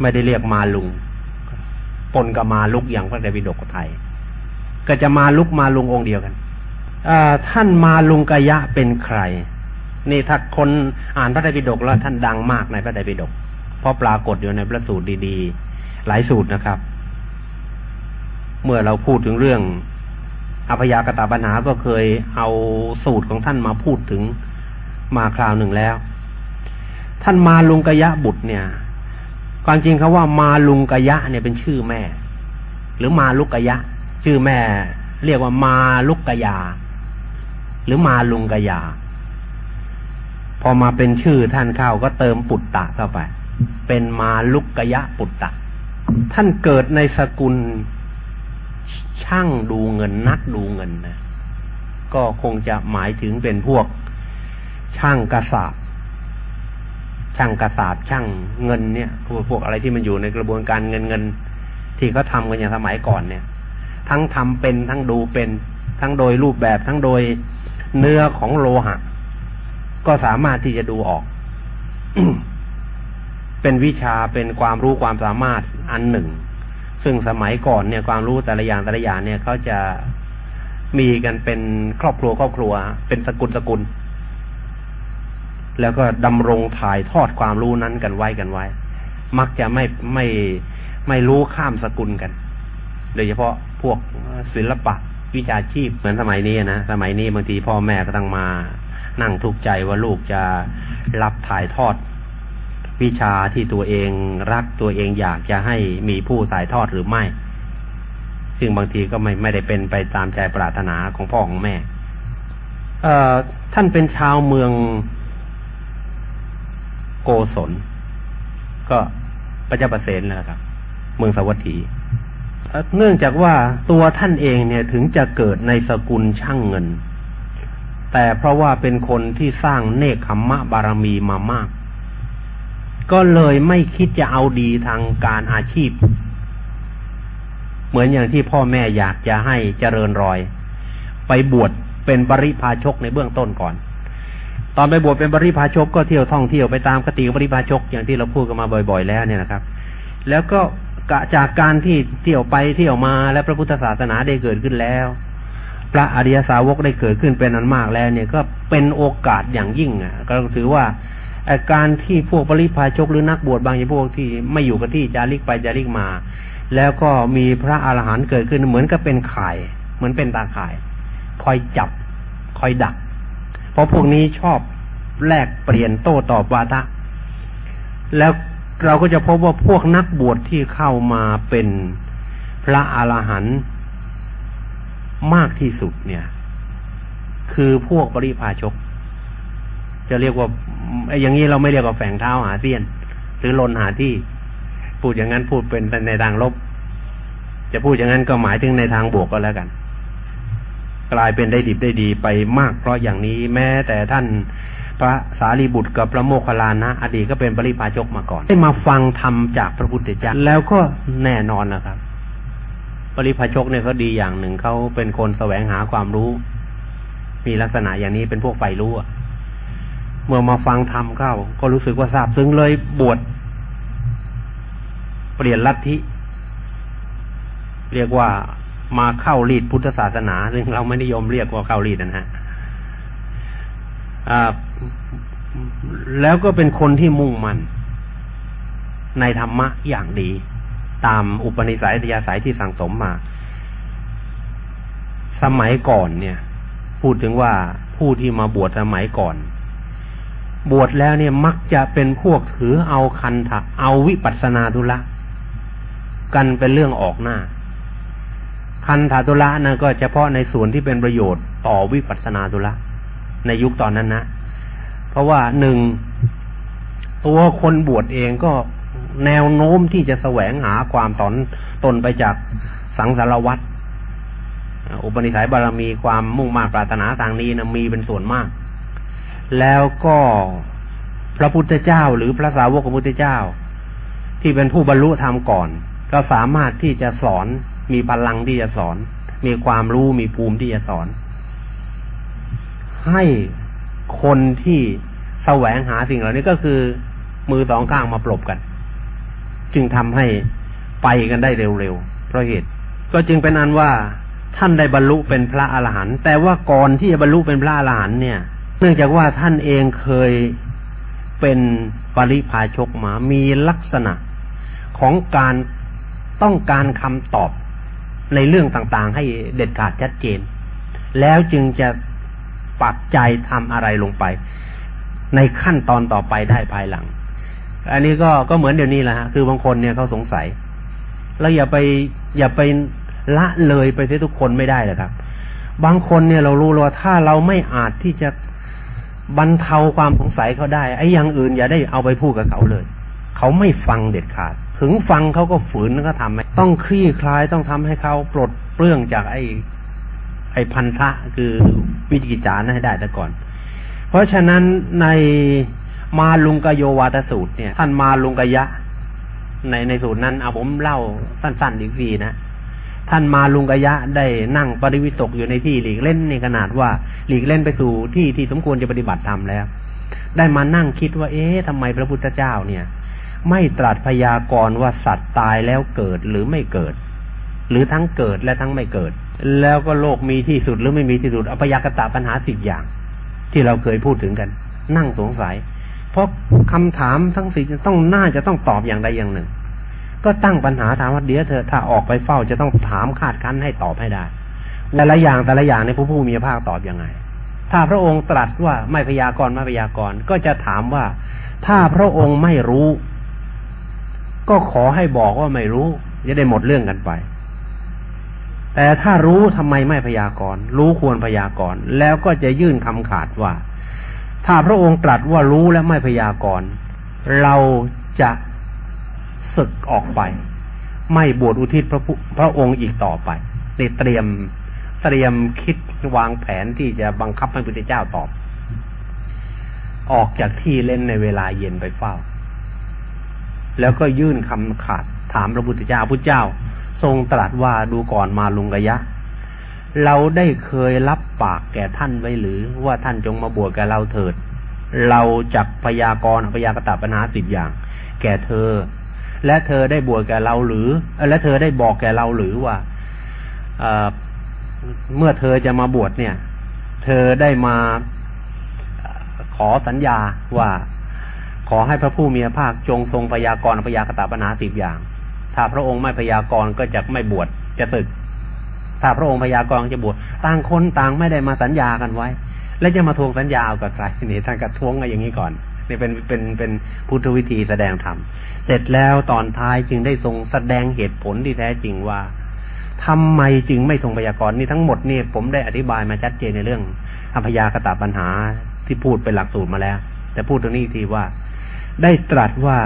ไม่ได้เรียกมาลุงปนกับมาลุกอย่างพระไตรปิฎกไทย ก็จะมาลุกมาลุงองค์เดียวกันท่านมาลุงกะยะเป็นใคร นี่ถ้าคนอ่านพระไตรปิฎกแล้วท่านดังมากในพระไตรปิฎกเพราะปรากฏอยู่ในพระสูตรดีๆ หลายสูตรนะครับ เมื่อเราพูดถึงเรื่องอภยากตาปัญหาก็เคยเอาสูตรของท่านมาพูดถึงมาคราวหนึ่งแล้ว ท่านมาลุงกยะบุตรเนี่ยความจริงเขาว่ามาลุงกยะเนี่ยเป็นชื่อแม่ หรือมาลุกกยะ ชื่อแม่ เรียกว่ามาลุกกยา หรือมาลุงกยา อมาเป็นชื่อท่านเข้าก็เติมปุตตะเข้าไป เป็นมาลุกกยะปุตตะ ท่านเกิดในสกุลช่างดูเงินนักดูเงินนะก็คงจะหมายถึงเป็นพวกช่างกระสาบช่างกระสาบช่างเงินเนี่ยพวกพวกอะไรที่มันอยู่ในกระบวนการเงินเงิน ที่เขาทากันอย่างสมัยก่อนเนี่ย ทั้งทำเป็นทั้งดูเป็น ทั้งโดยรูปแบบทั้งโดยเนื้อของโลหะ ก็สามารถที่จะดูออก เป็นวิชาเป็นความรู้ความสามารถอันหนึ่ง ซึ่งสมัยก่อนเนี่ยความรู้แต่ละอย่างแต่ละอย่างเนี่ยเขาจะมีกันเป็นครอบครัวครอบครัว เป็นสกุลสกุล แล้วก็ดำรงถ่ายทอดความรู้นั้นกันไว้กันไว้ มักจะไม่ไม่ไม่รู้ข้ามสกุลกัน โดยเฉพาะพวกศิลปะวิชาชีพเหมือนสมัยนี้นะ สมัยนี้บางทีพ่อแม่ก็ต้องมา นั่งทุกข์ใจว่าลูกจะรับถ่ายทอด วิชาที่ตัวเองรักตัวเองอยากจะให้มีผู้ถ่ายทอดหรือไม่ ซึ่งบางทีก็ไม่ไม่ได้เป็นไปตามใจปรารถนาของพ่อของแม่ เอ่อท่านเป็นชาวเมืองโกศลก็ประจับประเสนนะครับ เมืองสวัสดีเนื่องจากว่าตัวท่านเองเนี่ยถึงจะเกิดในสกุลช่างเงิน แต่เพราะว่าเป็นคนที่สร้างเนคขมมะบารมีมามาก ก็เลยไม่คิดจะเอาดีทางการอาชีพ เหมือนอย่างที่พ่อแม่อยากจะให้เจริญรอย ไปบวชเป็นบริพาชกในเบื้องต้นก่อน ตอนไปบวชเป็นบริพาชกก็เที่ยวท่องเที่ยวไปตามกติบริพาชกอย่างที่เราพูดกันมาบ่อย ๆ แล้วเนี่ยนะครับ แล้วก็จากการที่เที่ยวไปเที่ยวมาและพระพุทธศาสนาได้เกิดขึ้นแล้ว พระอริยสาวกได้เกิดขึ้นเป็นอันมากแล้วเนี่ยก็เป็นโอกาสอย่างยิ่งอะก็ถือว่าการที่พวกปริพาชกหรือนักบวชบางอย่างพวกที่ไม่อยู่กับที่จาริกไปจาริกมา แล้วก็มีพระอาหารหันต์เกิดขึ้นเหมือนกับเป็นข่ายเหมือนเป็นตาข่าย คอยจับ คอยดัก เพราะพวกนี้ชอบแลกเปลี่ยนโต้ตอบวาทะแล้วเราก็จะพบว่าพวกนักบวชที่เข้ามาเป็นพระอรหันต์ มากที่สุดเนี่ย คือพวกปริพาชก จะเรียกว่าอย่างนี้เราไม่เรียกว่าแฝงเท้าหาเสี้ยน หรือลนหาที่ พูดอย่างนั้นพูดเป็นในทางลบ จะพูดอย่างนั้นก็หมายถึงในทางบวกก็แล้วกัน กลายเป็นได้ดิบได้ดีไปมาก เพราะอย่างนี้แม้แต่ท่านพระสารีบุตรกับพระโมคคัลลานะอดีตก็เป็นปริพาชกมาก่อน ได้มาฟังธรรมจากพระพุทธเจ้าแล้วก็แน่นอนนะครับ ปริพาชกเนี่ยเขาดีอย่างหนึ่งเขาเป็นคนแสวงหาความรู้ มีลักษณะอย่างนี้เป็นพวกไฟรู้อะเมื่อมาฟังธรรมเข้า ก็รู้สึกว่าทราบซึ้งเลยบวชเปลี่ยนลัทธิเรียกว่ามาเข้ารีดพุทธศาสนาซึ่งเราไม่นิยมเรียกว่าเข้ารีดนะฮะแล้วก็เป็นคนที่มุ่งมั่นในธรรมะอย่างดี ตามอุปนิสัยอัตยาสายที่สั่งสมมา สมัยก่อนเนี่ย พูดถึงว่าผู้ที่มาบวชสมัยก่อน บวชแล้วเนี่ยมักจะเป็นพวกถือเอาคันถะเอาวิปัสนาธุระกันเป็นเรื่องออกหน้า คันถาตุระนะก็เฉพาะในส่วนที่เป็นประโยชน์ต่อวิปัสสนาธุระในยุคตอนนั้นนะ เพราะว่าหนึ่งตัวคนบวชเองก็ แนวโน้มที่จะแสวงหาความตอนตนไปจากสังสารวัตรอุปนิสัยบารมีความมุ่งมา่ปรารถนาทางนี้นะมีเป็นส่วนมาก แล้วก็พระพุทธเจ้าหรือพระสาวกของพระพุทธเจ้า ที่เป็นผู้บรรลุธรรมก่อน ก็สามารถที่จะสอนมีพลังที่จะสอน มีความรู้มีภูมิที่จะสอน ให้คนที่แสวงหาสิ่งเหล่านี้ก็คือมือสองข้างมาปลบกัน จึงทำให้ไปกันได้เร็วๆเพราะเหตุ ก็จึงเป็นอันว่าท่านได้บรรลุเป็นพระอรหันต์แต่ว่าก่อนที่จะบรรลุเป็นพระอรหันต์เนี่ย เนื่องจากว่าท่านเองเคยเป็นปริพาชกมามีลักษณะของการต้องการคำตอบในเรื่องต่างๆ ให้เด็ดขาดชัดเจน แล้วจึงจะปักใจทำอะไรลงไป ในขั้นตอนต่อไปได้ภายหลัง อันนี้ก็ก็เหมือนเดี๋ยวนี้แหละฮะคือบางคนเนี่ยเขาสงสัย แล้วอย่าไปอย่าไปละเลยไปเสียทุกคนไม่ได้เลยครับ บางคนเนี่ยเรารู้ว่าถ้าเราไม่อาจที่จะบรรเทาความสงสัยเขาได้ ไอ้อย่างอื่นอย่าได้เอาไปพูดกับเขาเลย เขาไม่ฟังเด็ดขาด ถึงฟังเขาก็ฝืนแล้วก็ทำต้องคลี่คลายต้องทำให้เขาปลดเปลื้องจากไอ้ไอ้พันธะคือวิจิกิจานให้ได้แต่ก่อน เพราะฉะนั้นใน มาลุงกโยวาตสูตรเนี่ย ท่านมาลุงกยะ ในในสูตรนั้นเอาผมเล่าสั้นๆอีกทีนะท่านมาลุงกยะได้นั่งปริวิตกอยู่ในที่หลีกเล่นในขนาดว่าหลีกเล่นไปสู่ที่ที่สมควรจะปฏิบัติธรรมแล้ว ได้มานั่งคิดว่า เอ๊ะทำไมพระพุทธเจ้าเนี่ย ไม่ตรัสพยากรณ์ว่าสัตว์ตายแล้วเกิดหรือไม่เกิด หรือทั้งเกิดและทั้งไม่เกิด แล้วก็โลกมีที่สุดหรือไม่มีที่สุดอพยากตะปัญหาสิบอย่าง ที่เราเคยพูดถึงกัน นั่งสงสัย เพราะคำถามทั้งสี่จะต้องน่าจะต้องตอบอย่างใดอย่างหนึ่ง ก็ตั้งปัญหาถามว่าเดี๋ยวเธอถ้าออกไปเฝ้าจะต้องถามคาดคั้นให้ตอบให้ได้แต่ละอย่างแต่ละอย่างในผู้ผู้มีภาคตอบยังไง ถ้าพระองค์ตรัสว่าไม่พยากรณ์ไม่พยากรณ์ก็จะถามว่า ถ้าพระองค์ไม่รู้ ก็ขอให้บอกว่าไม่รู้ จะได้หมดเรื่องกันไป แต่ถ้ารู้ทำไมไม่พยากรณ์รู้ควรพยากรณ์แล้วก็จะยื่นคำขาดว่า ถ้าพระองค์ตรัสว่ารู้และไม่พยากรณ์เราจะศึกออกไป ไม่บวชอุทิศพระพระองค์อีกต่อไปนี่เตรียมเตรียมคิดวางแผนที่จะบังคับให้พระพุทธเจ้าตอบ ออกจากที่เล่นในเวลาเย็นไปเฝ้า แล้วก็ยื่นคำขาดถามพระพุทธเจ้าพุทธเจ้า ทรงตรัสว่าดูก่อนมาลุงกะยะ เราได้เคยรับปากแก่ท่านไว้หรือว่าท่านจงมาบวชแก่เราเถิด เราจักพยากรณ์พยากตะปัญหาสิบอย่าง แก่เธอ และเธอได้บวชแก่เราหรือ และเธอได้บอกแก่เราหรือว่าเมื่อเธอจะมาบวชเนี่ย เธอได้มาขอสัญญาว่าขอให้พระผู้มีพระภาคจงทรงพยากรณ์พยากตะปัญหาสิบอย่าง ถ้าพระองค์ไม่พยากรณ์ก็จะไม่บวชจะตึก ถ้าพระองค์พยากรณ์จะบวชต่างคนต่างไม่ได้มาสัญญากันไว้ แล้วจะมาทวงสัญญาเอากับใครนี่ท่านกระทวงอะไรอย่างนี้ก่อนนี่เป็นเป็นเป็นพุทธวิธีแสดงธรรมเสร็จแล้วตอนท้ายจึงได้ทรงแสดงเหตุผลที่แท้จริงว่าทำไมจึงไม่ทรงพยากรณ์นี่ทั้งหมดนี่ผมได้อธิบายมาชัดเจนในเรื่องอภยากตาปัญหาที่พูดเป็นหลักสูตรมาแล้ว แต่พูดตรงนี้ทีว่า ได้ตรัสว่า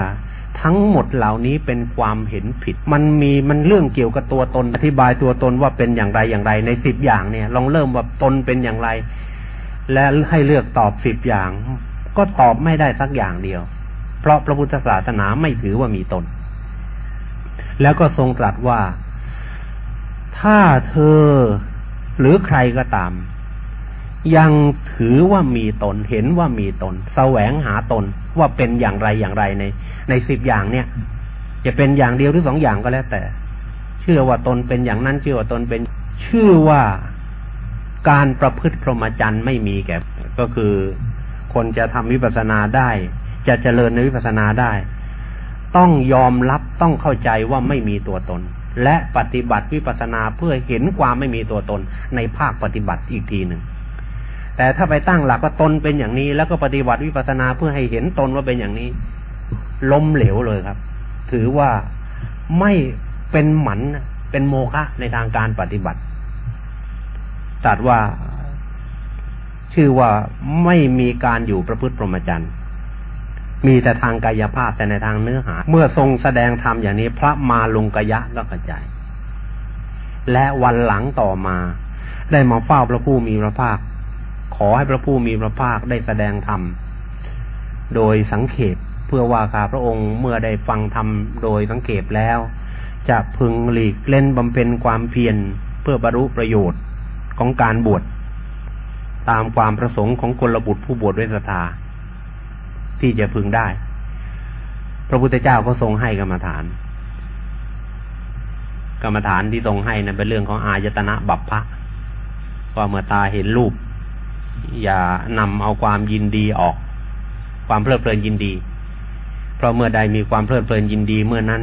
ทั้งหมดเหล่านี้เป็นความเห็นผิด มันมีมันเรื่องเกี่ยวกับตัวตนอธิบายตัวตนว่าเป็นอย่างไรอย่างไร ในสิบอย่างเนี่ย ลองเริ่มว่าตนเป็นอย่างไร และให้เลือกตอบสิบอย่าง ก็ตอบไม่ได้สักอย่างเดียว เพราะพระพุทธศาสนาไม่ถือว่ามีตน แล้วก็ทรงตรัสว่าถ้าเธอหรือใครก็ตาม ยังถือว่ามีตนเห็นว่ามีตน แสวงหาตนว่าเป็นอย่างไรอย่างไรใน ในสิบอย่างเนี่ย จะเป็นอย่างเดียวหรือสองอย่างก็แล้วแต่ เชื่อว่าตนเป็นอย่างนั้นเชื่อว่าตนเป็นชื่อว่าการประพฤติพรหมจรรย์ไม่มีแก่ก็คือ คนจะทำวิปัสสนาได้ จะเจริญในวิปัสสนาได้ ต้องยอมรับต้องเข้าใจว่าไม่มีตัวตน และปฏิบัติวิปัสสนาเพื่อเห็นความไม่มีตัวตนในภาคปฏิบัติอีกทีหนึ่ง แต่ถ้าไปตั้งหลักว่าตนเป็นอย่างนี้ แล้วก็ปฏิบัติวิปัสสนาเพื่อให้เห็นตนว่าเป็นอย่างนี้ ล้มเหลวเลยครับ ถือว่าไม่เป็นหมันเป็นโมฆะในทางการปฏิบัติตัดว่าชื่อว่าไม่มีการอยู่ประพฤติพรหมจรรย์มีแต่ทางกายภาพแต่ในทางเนื้อหา เมื่อทรงแสดงธรรมอย่างนี้ พระมาลงกยะก็กระจายและวันหลังต่อมา ได้มาเฝ้าพระผู้มีพระภาค อให้พระผู้มีพระภาคได้แสดงธรรมโดยสังเขปเพื่อว่าข้าพระองค์เมื่อได้ฟังธรรมโดยสังเขปแล้ว จะพึงหลีกเล่นบำเพ็ญความเพียรเพื่อบรรลุประโยชน์ของการบวชตามความประสงค์ของคนระบุตรผู้บวชด้วยศรัทธาที่จะพึงได้ พระพุทธเจ้าก็ทรงให้กรรมฐาน กรรมฐานที่ทรงให้นะั้นเป็นเรื่องของอายตนะบัพพะว่าเมื่อตาเห็นรูป อย่านำเอาความยินดีออก ความเพลิดเพลินยินดี เพราะเมื่อใดมีความเพลิดเพลินยินดีเมื่อนั้น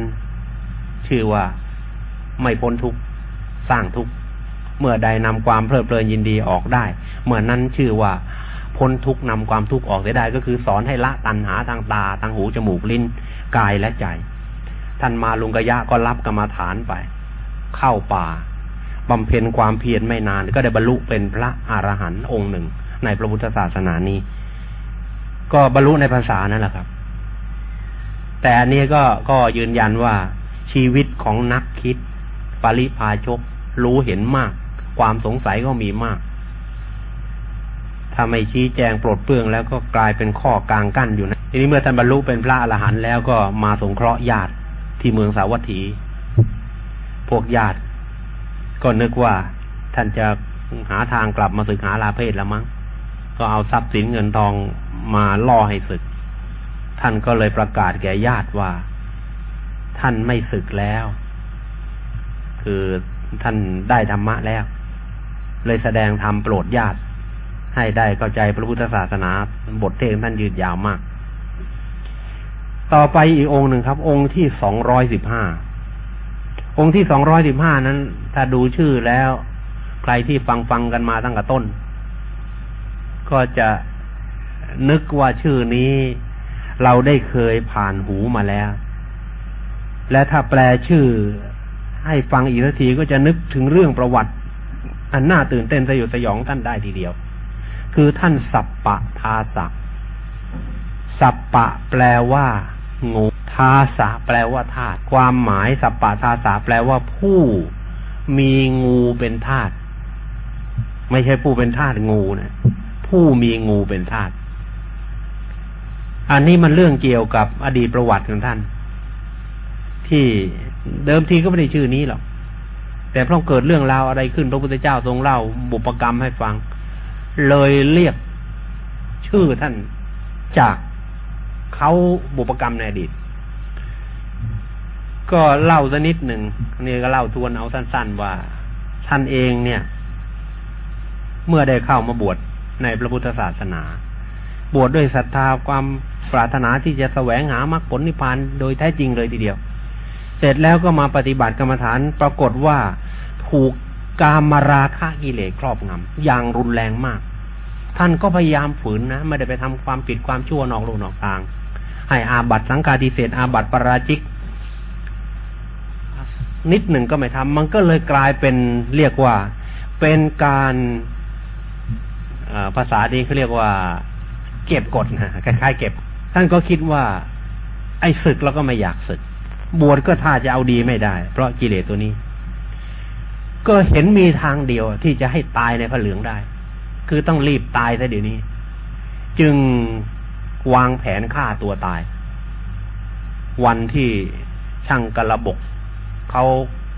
ชื่อว่าไม่พ้นทุกสร้างทุกเมื่อใดนำความเพลิดเพลินยินดีออกได้ เมื่อนั้นชื่อว่าพ้นทุกนำความทุกข์ออกได้ก็คือสอนให้ละตัณหาทางตาทางหูจมูกลิ้นกายและใจ ท่านมาลุงกยะก็รับกรรมาฐานไป เข้าป่าบำเพ็ญความเพียรไม่นานก็ได้บรรลุเป็นพระอรหันต์องค์หนึ่ง ในพระพุทธศาสนานี้ ก็บรรลุในภาษานั่นแหละครับ แต่อันนี้ก็ก็ยืนยันว่าชีวิตของนักคิด ปริพาชก รู้เห็นมาก ความสงสัยก็มีมากถ้าไม่ชี้แจงปลดเปลื้องแล้วก็กลายเป็นข้อกลางกั้นอยู่นะ ทีนี้เมื่อท่านบรรลุเป็นพระอรหันต์แล้วก็มาสงเคราะห์ญาติที่เมืองสาวัตถี พวกญาติ ก็นึกว่าท่านจะหาทางกลับมาศึกหาลาเพศแล้วมั้ง ก็เอาทรัพย์สินเงินทองมาล่อให้ศึก ท่านก็เลยประกาศแก่ญาติว่า ท่านไม่ศึกแล้ว คือท่านได้ธรรมะแล้ว เลยแสดงธรรมโปรดญาติ ให้ได้เข้าใจพระพุทธศาสนาบทเทศท่านยืดยาวมาก ต่อไปอีกองค์หนึ่งครับ องค์ที่สองร้อยสิบห้าองค์ที่สองร้อยสิบห้านั้น ถ้าดูชื่อแล้ว ใครที่ฟังฟังกันมาตั้งแต่ต้น ก็จะนึกว่าชื่อนี้เราได้เคยผ่านหูมาแล้ว และถ้าแปลชื่อให้ฟังอีกทีก็จะนึกถึงเรื่องประวัติ อันน่าตื่นเต้นสยดสยองท่านได้ทีเดียว คือท่านสัปปะทาสักสัปปะแปลว่างูทาสะแปลว่าธาตุความหมายสัปปะทาสะแปลว่าผู้มีงูเป็นธาตุไม่ใช่ผู้เป็นธาตุงูนะ ผู้มีงูเป็นธาตุอันนี้มันเรื่องเกี่ยวกับอดีตประวัติของท่าน ที่เดิมทีก็ไม่ได้ชื่อนี้หรอกแต่เพราะเกิดเรื่องราวอะไรขึ้นพระพุทธเจ้าทรงเล่าบุปกรรมให้ฟัง เลยเรียกชื่อท่านจากเขาบุปกรรมในอดีต ก็เล่าสักนิดหนึ่งนี่ก็เล่าทวนเอาสั้นๆว่า ท่านเองเนี่ย เมื่อได้เข้ามาบวช ในพระพุทธศาสนา บวชดด้วยศรัทธาความปรารถนาที่จะแสวงหามรรคผลนิพพานโดยแท้จริงเลยทีเดียว เสร็จแล้วก็มาปฏิบัติกรรมฐานปรากฏว่าถูกกามราคะกิเลสครอบงำอย่างรุนแรงมาก ท่านก็พยายามฝืนนะไม่ได้ไปทำความผิดความชั่วนอกลูกนอกทาง ให้อาบัตสังฆาทิเศษอาบัตปราชิก นิดหนึ่งก็ไม่ทำมันก็เลยกลายเป็นเรียกว่าเป็นการ ภาษาดีเขาเรียกว่า เก็บกดนะคล้ายๆเก็บ ท่านก็คิดว่า ไอ้ศึกเราก็ไม่อยากศึก บวชก็ท่าจะเอาดีไม่ได้ เพราะกิเลสตัวนี้ ก็เห็นมีทางเดียวที่จะให้ตายในพระเหลืองได้ คือต้องรีบตายซะเดี๋ยวนี้ จึงวางแผนฆ่าตัวตาย วันที่ช่างกระบกเขา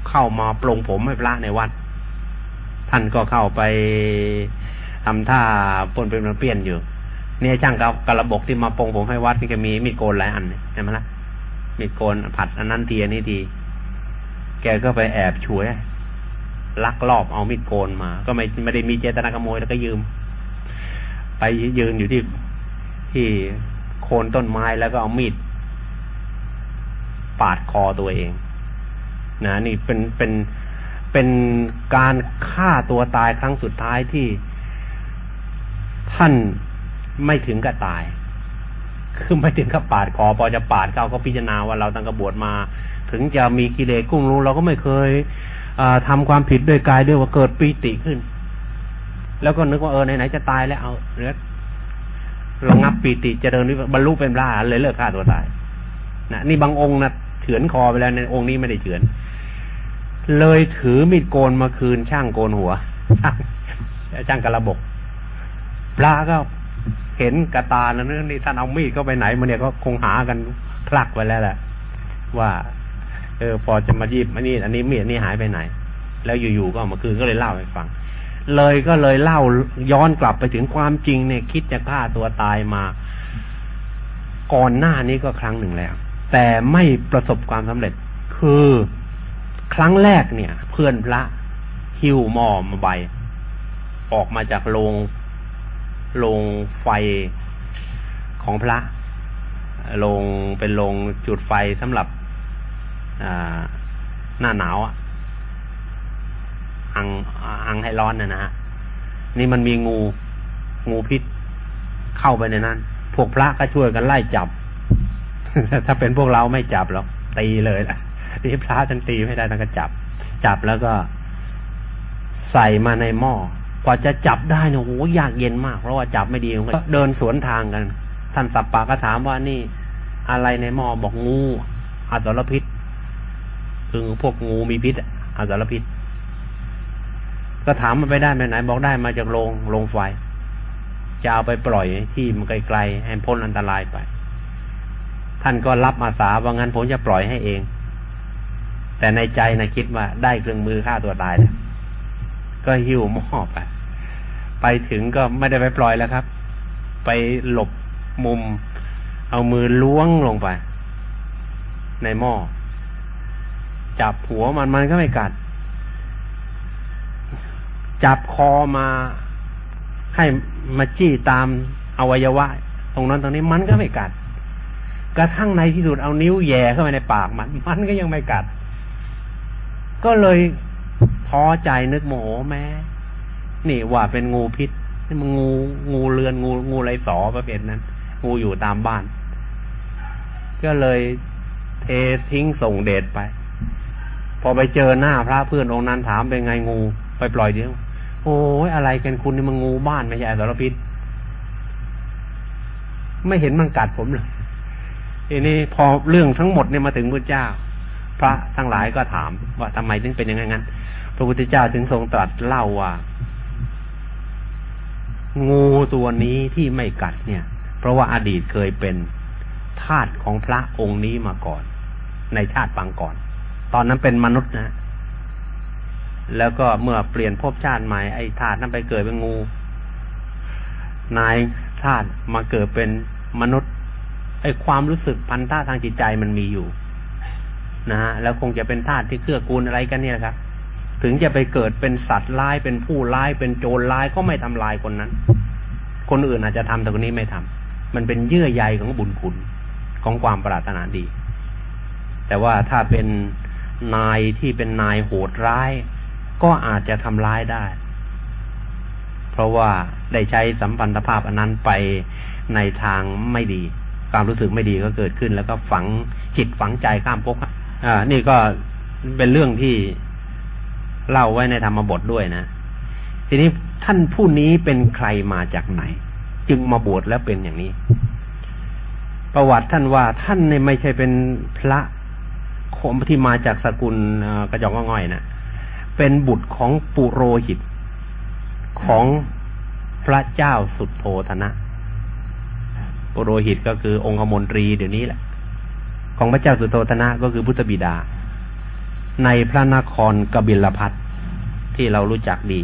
เข้ามาปลงผมให้พระในวัด ท่านก็เข้าไป ทำท่าปนเป็นเปลี่ยนอยู่ เนี่ยช่างกับกระบอกที่มาปรงผมให้วัดนี่ก็มีมีดโกนหลายอันเห็นไหมล่ะมีดโกนผัดอันนั้นทีอันนี้ที แกก็ไปแอบช่วยลักลอบเอามีดโกนมา ก็ไม่ไม่ได้มีเจตนาขโมยแล้วก็ยืม ไปยืนอยู่ที่ที่โคนต้นไม้แล้วก็เอามีดปาดคอตัวเอง นะนี่เป็นเป็นเป็นการฆ่าตัวตายครั้งสุดท้ายที่ ท่านไม่ถึงกับตาย คือไม่ถึงกับปาดคอพอจะปาดเขาก็พิจารณาว่าเราตั้งกระบวชมา ถึงจะมีกิเลสกุ้งรู้ เราก็ไม่เคยทำความผิดด้วยกายด้วยว่าเกิดปีติขึ้น แล้วก็นึกว่าเออไหนๆจะตายแล้วเอาเรือระงับปีติจะเดินบรรลุเป็นพระเลยเลิกฆ่าตัวตายนะนี่บางองค์นะเฉือนคอไปแล้วในองค์นี้ไม่ได้เฉือน เลยถือมีดโกนมาคืนช่างโกนหัวช่างกระบก พระก็เห็นกระตาแล้วนี่ท่านเอามีดเข้าไปไหนมาเนี่ยก็คงหากันคลักไปแล้วแหละ ว่า เออ พอจะมายิบอันนี้ อันนี้มีดนี่หายไปไหน แล้วอยู่ๆก็มาคืนก็เลยเล่าให้ฟัง เลยก็เลยเล่าย้อนกลับไปถึงความจริงเนี่ยคิดจะฆ่าตัวตายมา ก่อนหน้านี้ก็ครั้งหนึ่งแล้ว แต่ไม่ประสบความสำเร็จ คือครั้งแรกเนี่ย เพื่อนพระหิวหมอมาใบ ออกมาจากโรง โรงไฟของพระโรงเป็นโรงจุดไฟสำหรับหน้าหนาวอะอังอังให้ร้อนนะนะฮะนี่มันมีงูงูพิษเข้าไปในนั้น พวกพระก็ช่วยกันไล่จับ ถ้าเป็นพวกเราไม่จับหรอกตีเลยล่ะที่พระท่านตีไม่ได้ท่านก็จับ จับแล้วก็ใส่มาในหม้อ กว่าจะจับได้เนี่ยโหยากเย็นมาก เพราะว่าจับไม่ดีก็เดินสวนทางกัน ท่านสับปาก็ถามว่านี่ อะไรในหม้อบอกงูอาสรพิษคือพวกงูมีพิษอาสรพิษ ก็ถามมันไปได้ไหมไหน บอกได้มาจากโรงโรงไฟจะเอาไปปล่อยที่มันไกลๆให้พ้นอันตรายไป ท่านก็รับอาสาว่างั้นผมจะปล่อยให้เอง แต่ในใจนะคิดว่าได้เครื่องมือฆ่าตัวตายแล้ว ก็หิ้วหม้อไป ไปถึงก็ไม่ได้ไปปล่อยแล้วครับ ไปหลบมุม เอามือล้วงลงไป ในหม้อ จับหัวมันมันก็ไม่กัด จับคอมาให้มาจี้ตามอวัยวะ ตรงนั้นตรงนี้มันก็ไม่กัด กระทั่งในที่สุดเอานิ้วแย่เข้าไปในปากมัน มันก็ยังไม่กัด ก็เลย ท้อใจนึกโมโหแม่นี่ว่าเป็นงูพิษนี่มันงูงูเรือนงูงูไรสอประเภทนั้น งูอยู่ตามบ้าน ก็เลยเททิ้งส่งเดชไป พอไปเจอหน้าพระเพื่อนองค์นั้นถามเป็นไงงูไปปล่อยเดียว โอ้ยอะไรกันคุณนี่มันงูบ้านไม่ใช่สารพิษไม่เห็นมันกัดผมเลยทีนี้พอเรื่องทั้งหมดเนี่ยมาถึงพระเจ้า พระทั้งหลายก็ถามว่าทำไมถึงเป็นอย่างนั้น ระพุทธเจ้าถึงทรงตรัสเล่าว่า งูตัวนี้ที่ไม่กัดเนี่ย เพราะว่าอดีตเคยเป็นทาสของพระองค์นี้มาก่อน ในชาติปางก่อน ตอนนั้นเป็นมนุษย์นะ แล้วก็เมื่อเปลี่ยนภพชาติใหม่ไอ้ทาสนั้นไปเกิดเป็นงู นายทาสมาเกิดเป็นมนุษย์ไอ้ความรู้สึกพันธะทางจิตใจมันมีอยู่ นะฮะแล้วคงจะเป็นธาตุที่เกื้อกูลอะไรกันเนี่ยครับ ถึงจะไปเกิดเป็นสัตว์ร้ายเป็นผู้ร้ายเป็นโจรร้ายก็ไม่ทำลายคนนั้น คนอื่นอาจจะทำแต่คนนี้ไม่ทำมันเป็นเยื่อใยของบุญคุณของความปรารถนาดี แต่ว่าถ้าเป็นนายที่เป็นนายโหดร้าย ก็อาจจะทำร้ายได้ เพราะว่าได้ใช้สัมพันธภาพอันนั้นไปในทางไม่ดี ความรู้สึกไม่ดีก็เกิดขึ้น แล้วก็ฝังจิตฝังใจข้ามภพอ่า นี่ก็เป็นเรื่องที่ เล่าไว้ในธรรมบทด้วยนะ ทีนี้ท่านผู้นี้เป็นใครมาจากไหน จึงมาบวชแล้วเป็นอย่างนี้ ประวัติท่านว่าท่านเนี่ยไม่ใช่เป็นพระคมที่มาจากสกุลกระจอกง่อยนะเป็นบุตรของปุโรหิตของพระเจ้าสุดโทธนะ ปุโรหิตก็คือองคมนตรีเดี๋ยวนี้แหละ ของพระเจ้าสุโธธนะก็คือพุทธบิดา ในพระนครกบิลพัท ที่เรารู้จักดี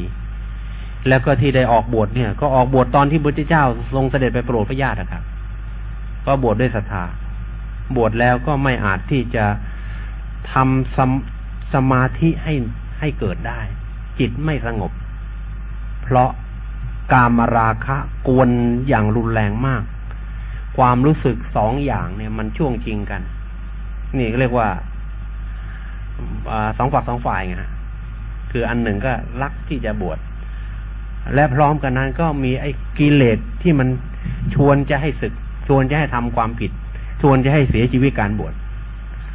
แล้วก็ที่ได้ออกบวชเนี่ย ก็ออกบวชตอนที่พระเจ้าทรงเสด็จไปโปรดพระญาติครับ ก็บวชดด้วยศรัทธาบวชแล้วก็ไม่อาจที่จะทำสมสมาธิให้ให้เกิดได้ จิตไม่สงบ เพราะกามราคะกวนอย่างรุนแรงมาก ความรู้สึกสองอย่างเนี่ย มันช่วงจริงกัน นี่ก็เรียกว่าอสองฝักสองฝ่ายไง คืออันหนึ่งก็รักที่จะบวชและพร้อมกันนั้นก็มีไอ้กิเลสที่มันชวนจะให้ศึก ชวนจะให้ทำความผิด ชวนจะให้เสียชีวิตการบวช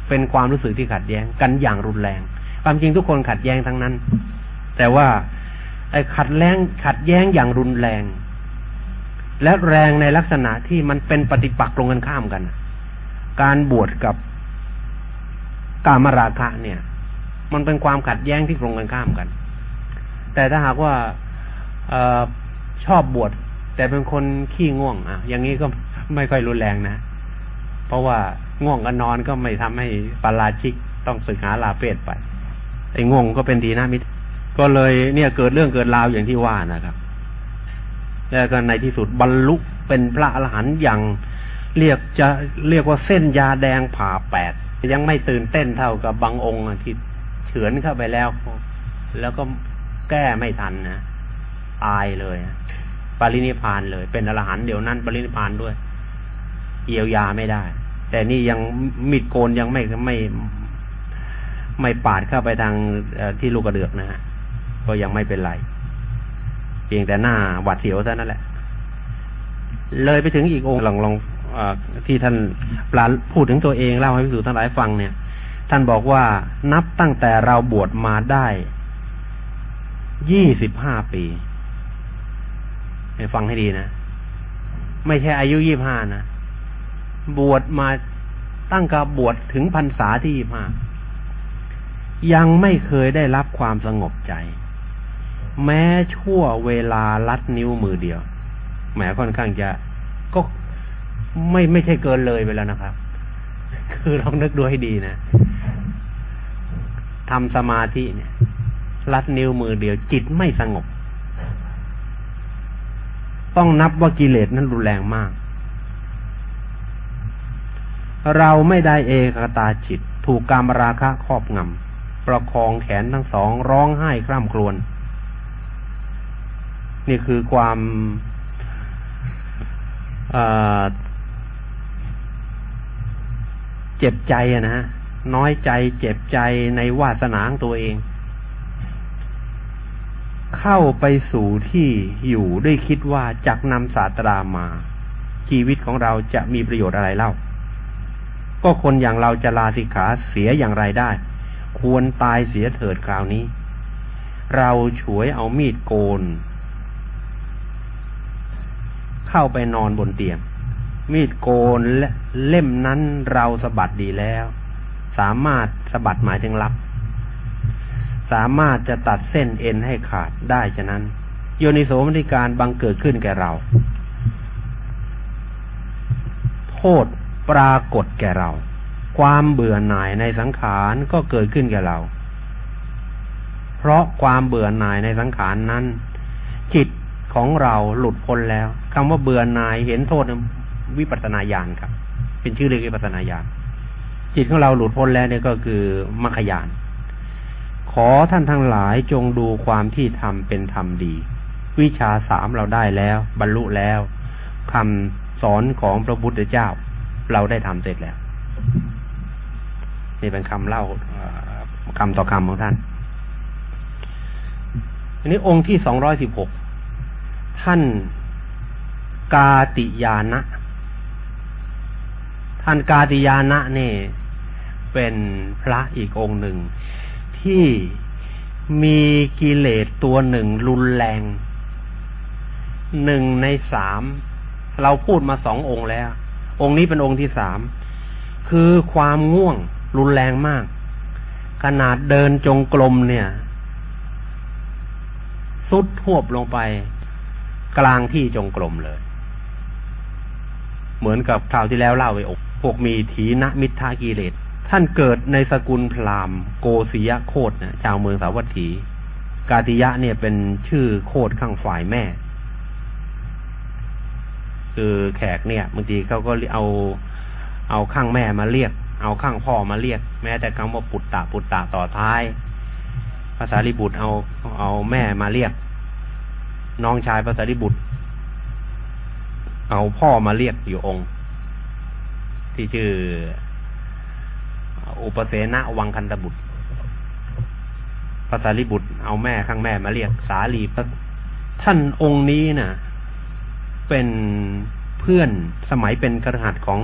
เป็นความรู้สึกที่ขัดแย้งกันอย่างรุนแรง ความจริงทุกคนขัดแย้งทั้งนั้น แต่ว่า ไอ้ขัดแย้งขัดแย้งอย่างรุนแรง และแรงในลักษณะที่มันเป็นปฏิปักษ์ตรงกันข้ามกัน การบวชกับกามราคะเนี่ย มันเป็นความขัดแย้งที่ตรงกันข้ามกัน แต่ถ้าหากว่าออชอบบวชแต่เป็นคนขี้ง่วงอะ อย่างนี้ก็ไม่ค่อยรุนแรงนะ เพราะว่าง่วงกันนอนก็ไม่ทำให้ปาราชิกต้องสึกหาลาเพศไปไอ้ง่วงก็เป็นดีนะมิตรก็เลยเนี่ยเกิดเรื่องเกิดราวอย่างที่ว่านะครับ แล้วก็ในที่สุดบรรลุเป็นพระอรหันต์อย่างเรียกจะเรียกว่าเส้นยาแดงผ่าแปดยังไม่ตื่นเต้นเท่ากับบางองค์ที่ เฉือนเข้าไปแล้ว แล้วก็แก้ไม่ทันนะตายเลยปรินิพานเลย เป็นอรหันต์เดี๋ยวนั้น ปรินิพานด้วยเยียวยาไม่ได้ แต่นี่ยังมิดโกนยังไม่ไม่ ไม่ปาดเข้าไปทางที่ลูกกระเดือกนะฮะก็ยังไม่เป็นไร เพียงแต่หน้าหวัดเสียวเท่านั้นแหละ เลยไปถึงอีกองค์ลองลองอที่ท่านปลาพูดถึงตัวเองเล่าให้พิสูจน์ทั้งหลายฟังเนี่ย ท่านบอกว่านับตั้งแต่เราบวชมาได้ยี่สิบห้าปีให้ฟังให้ดีนะ ไม่ใช่อายุยี่บห้านะ บวชมาตั้งกับบวชถึงพรรษาที่มายังไม่เคยได้รับความสงบใจ แม้ชั่วเวลาลัดนิ้วมือเดียวแหมค่อนข้างจะก็ไม่ไม่ใช่เกินเลยไปแล้วนะครับ คือลองนึกดูให้ดีนะ ทำสมาธิเนี่ยลัดนิ้วมือเดียวจิตไม่สงบ ต้องนับว่ากิเลสนั้นรุนแรงมาก เราไม่ได้เอกตาจิต ถูกการมราคะครอบงำประคองแขนทั้งสองร้องไห้คร่ำครวญนี่คือความเจ็บใจอะนะ น้อยใจเจ็บใจในวาสนาของตัวเอง เข้าไปสู่ที่อยู่ด้วยคิดว่าจักนำศาสตรามา ชีวิตของเราจะมีประโยชน์อะไรเล่า ก็คนอย่างเราจะลาสิกขาเสียอย่างไรได้ ควรตายเสียเถิดคราวนี้ เราฉวยเอามีดโกน เข้าไปนอนบนเตียงมีดโกนและเล่มนั้นเราสะบัดดีแล้ว สามารถสะบัดหมายถึงรับ สามารถจะตัดเส้นเอ็นให้ขาดได้ฉะนั้น โยนิโสมนิการบังเกิดขึ้นแก่เรา โทษปรากฏแก่เรา ความเบื่อหน่ายในสังขารก็เกิดขึ้นแก่เรา เพราะความเบื่อหน่ายในสังขารนั้น จิตของเราหลุดพ้นแล้วคำว่าเบื่อหน่ายเห็นโทษวิปัสนาญาณครับ เป็นชื่อเรียกวิปัสนาญาณ จิตของเราหลุดพ้นแล้วเนี่ยก็คือมรรคญาณขอท่านทั้งหลายจงดูความที่ทำเป็นธรรมดี วิชาสามเราได้แล้ว บรรลุแล้วคำสอนของพระพุทธเจ้า เราได้ทำเสร็จแล้ว นี่เป็นคำเล่าคำต่อคำของท่าน อันนี้องค์ที่สองร้อยสิบหกท่านกาติยานะ ท่านกาติยานะเนี่ย เป็นพระอีกองค์หนึ่ง ที่มีกิเลสตัวหนึ่งรุนแรงหนึ่งในสามเราพูดมาสององค์แล้ว องค์นี้เป็นองค์ที่สามคือความง่วงรุนแรงมาก ขนาดเดินจงกรมเนี่ยสุดทวบลงไป กลางที่จงกรมเลย เหมือนกับคราวที่แล้วเล่าไปอกพวกมีถีนมิทากิเลส ท่านเกิดในสกุลพราหมณ์โกศิยโคดนะชาวเมืองสาวัตถี กาติยะเนี่ยเป็นชื่อโคดข้างฝ่ายแม่ คือแขกเนี่ยบางทีเขาก็เอาเอาข้างแม่มาเรียก เอาข้างพ่อมาเรียก แม้แต่คำว่าปุตตะปุตตะต่อท้าย ภาษาลิบุตรเอาเอาแม่มาเรียก น้องชายภาษาลิบุตร เอาพ่อมาเรียกอยู่องค์ ที่ชื่อ อุปเสนวังคันตบุตรภาษาลิบุตรเอาแม่ข้างแม่มาเรียกสาลีท่านองค์นี้นะ่ะ เป็นเพื่อนสมัยเป็นกระหัตของ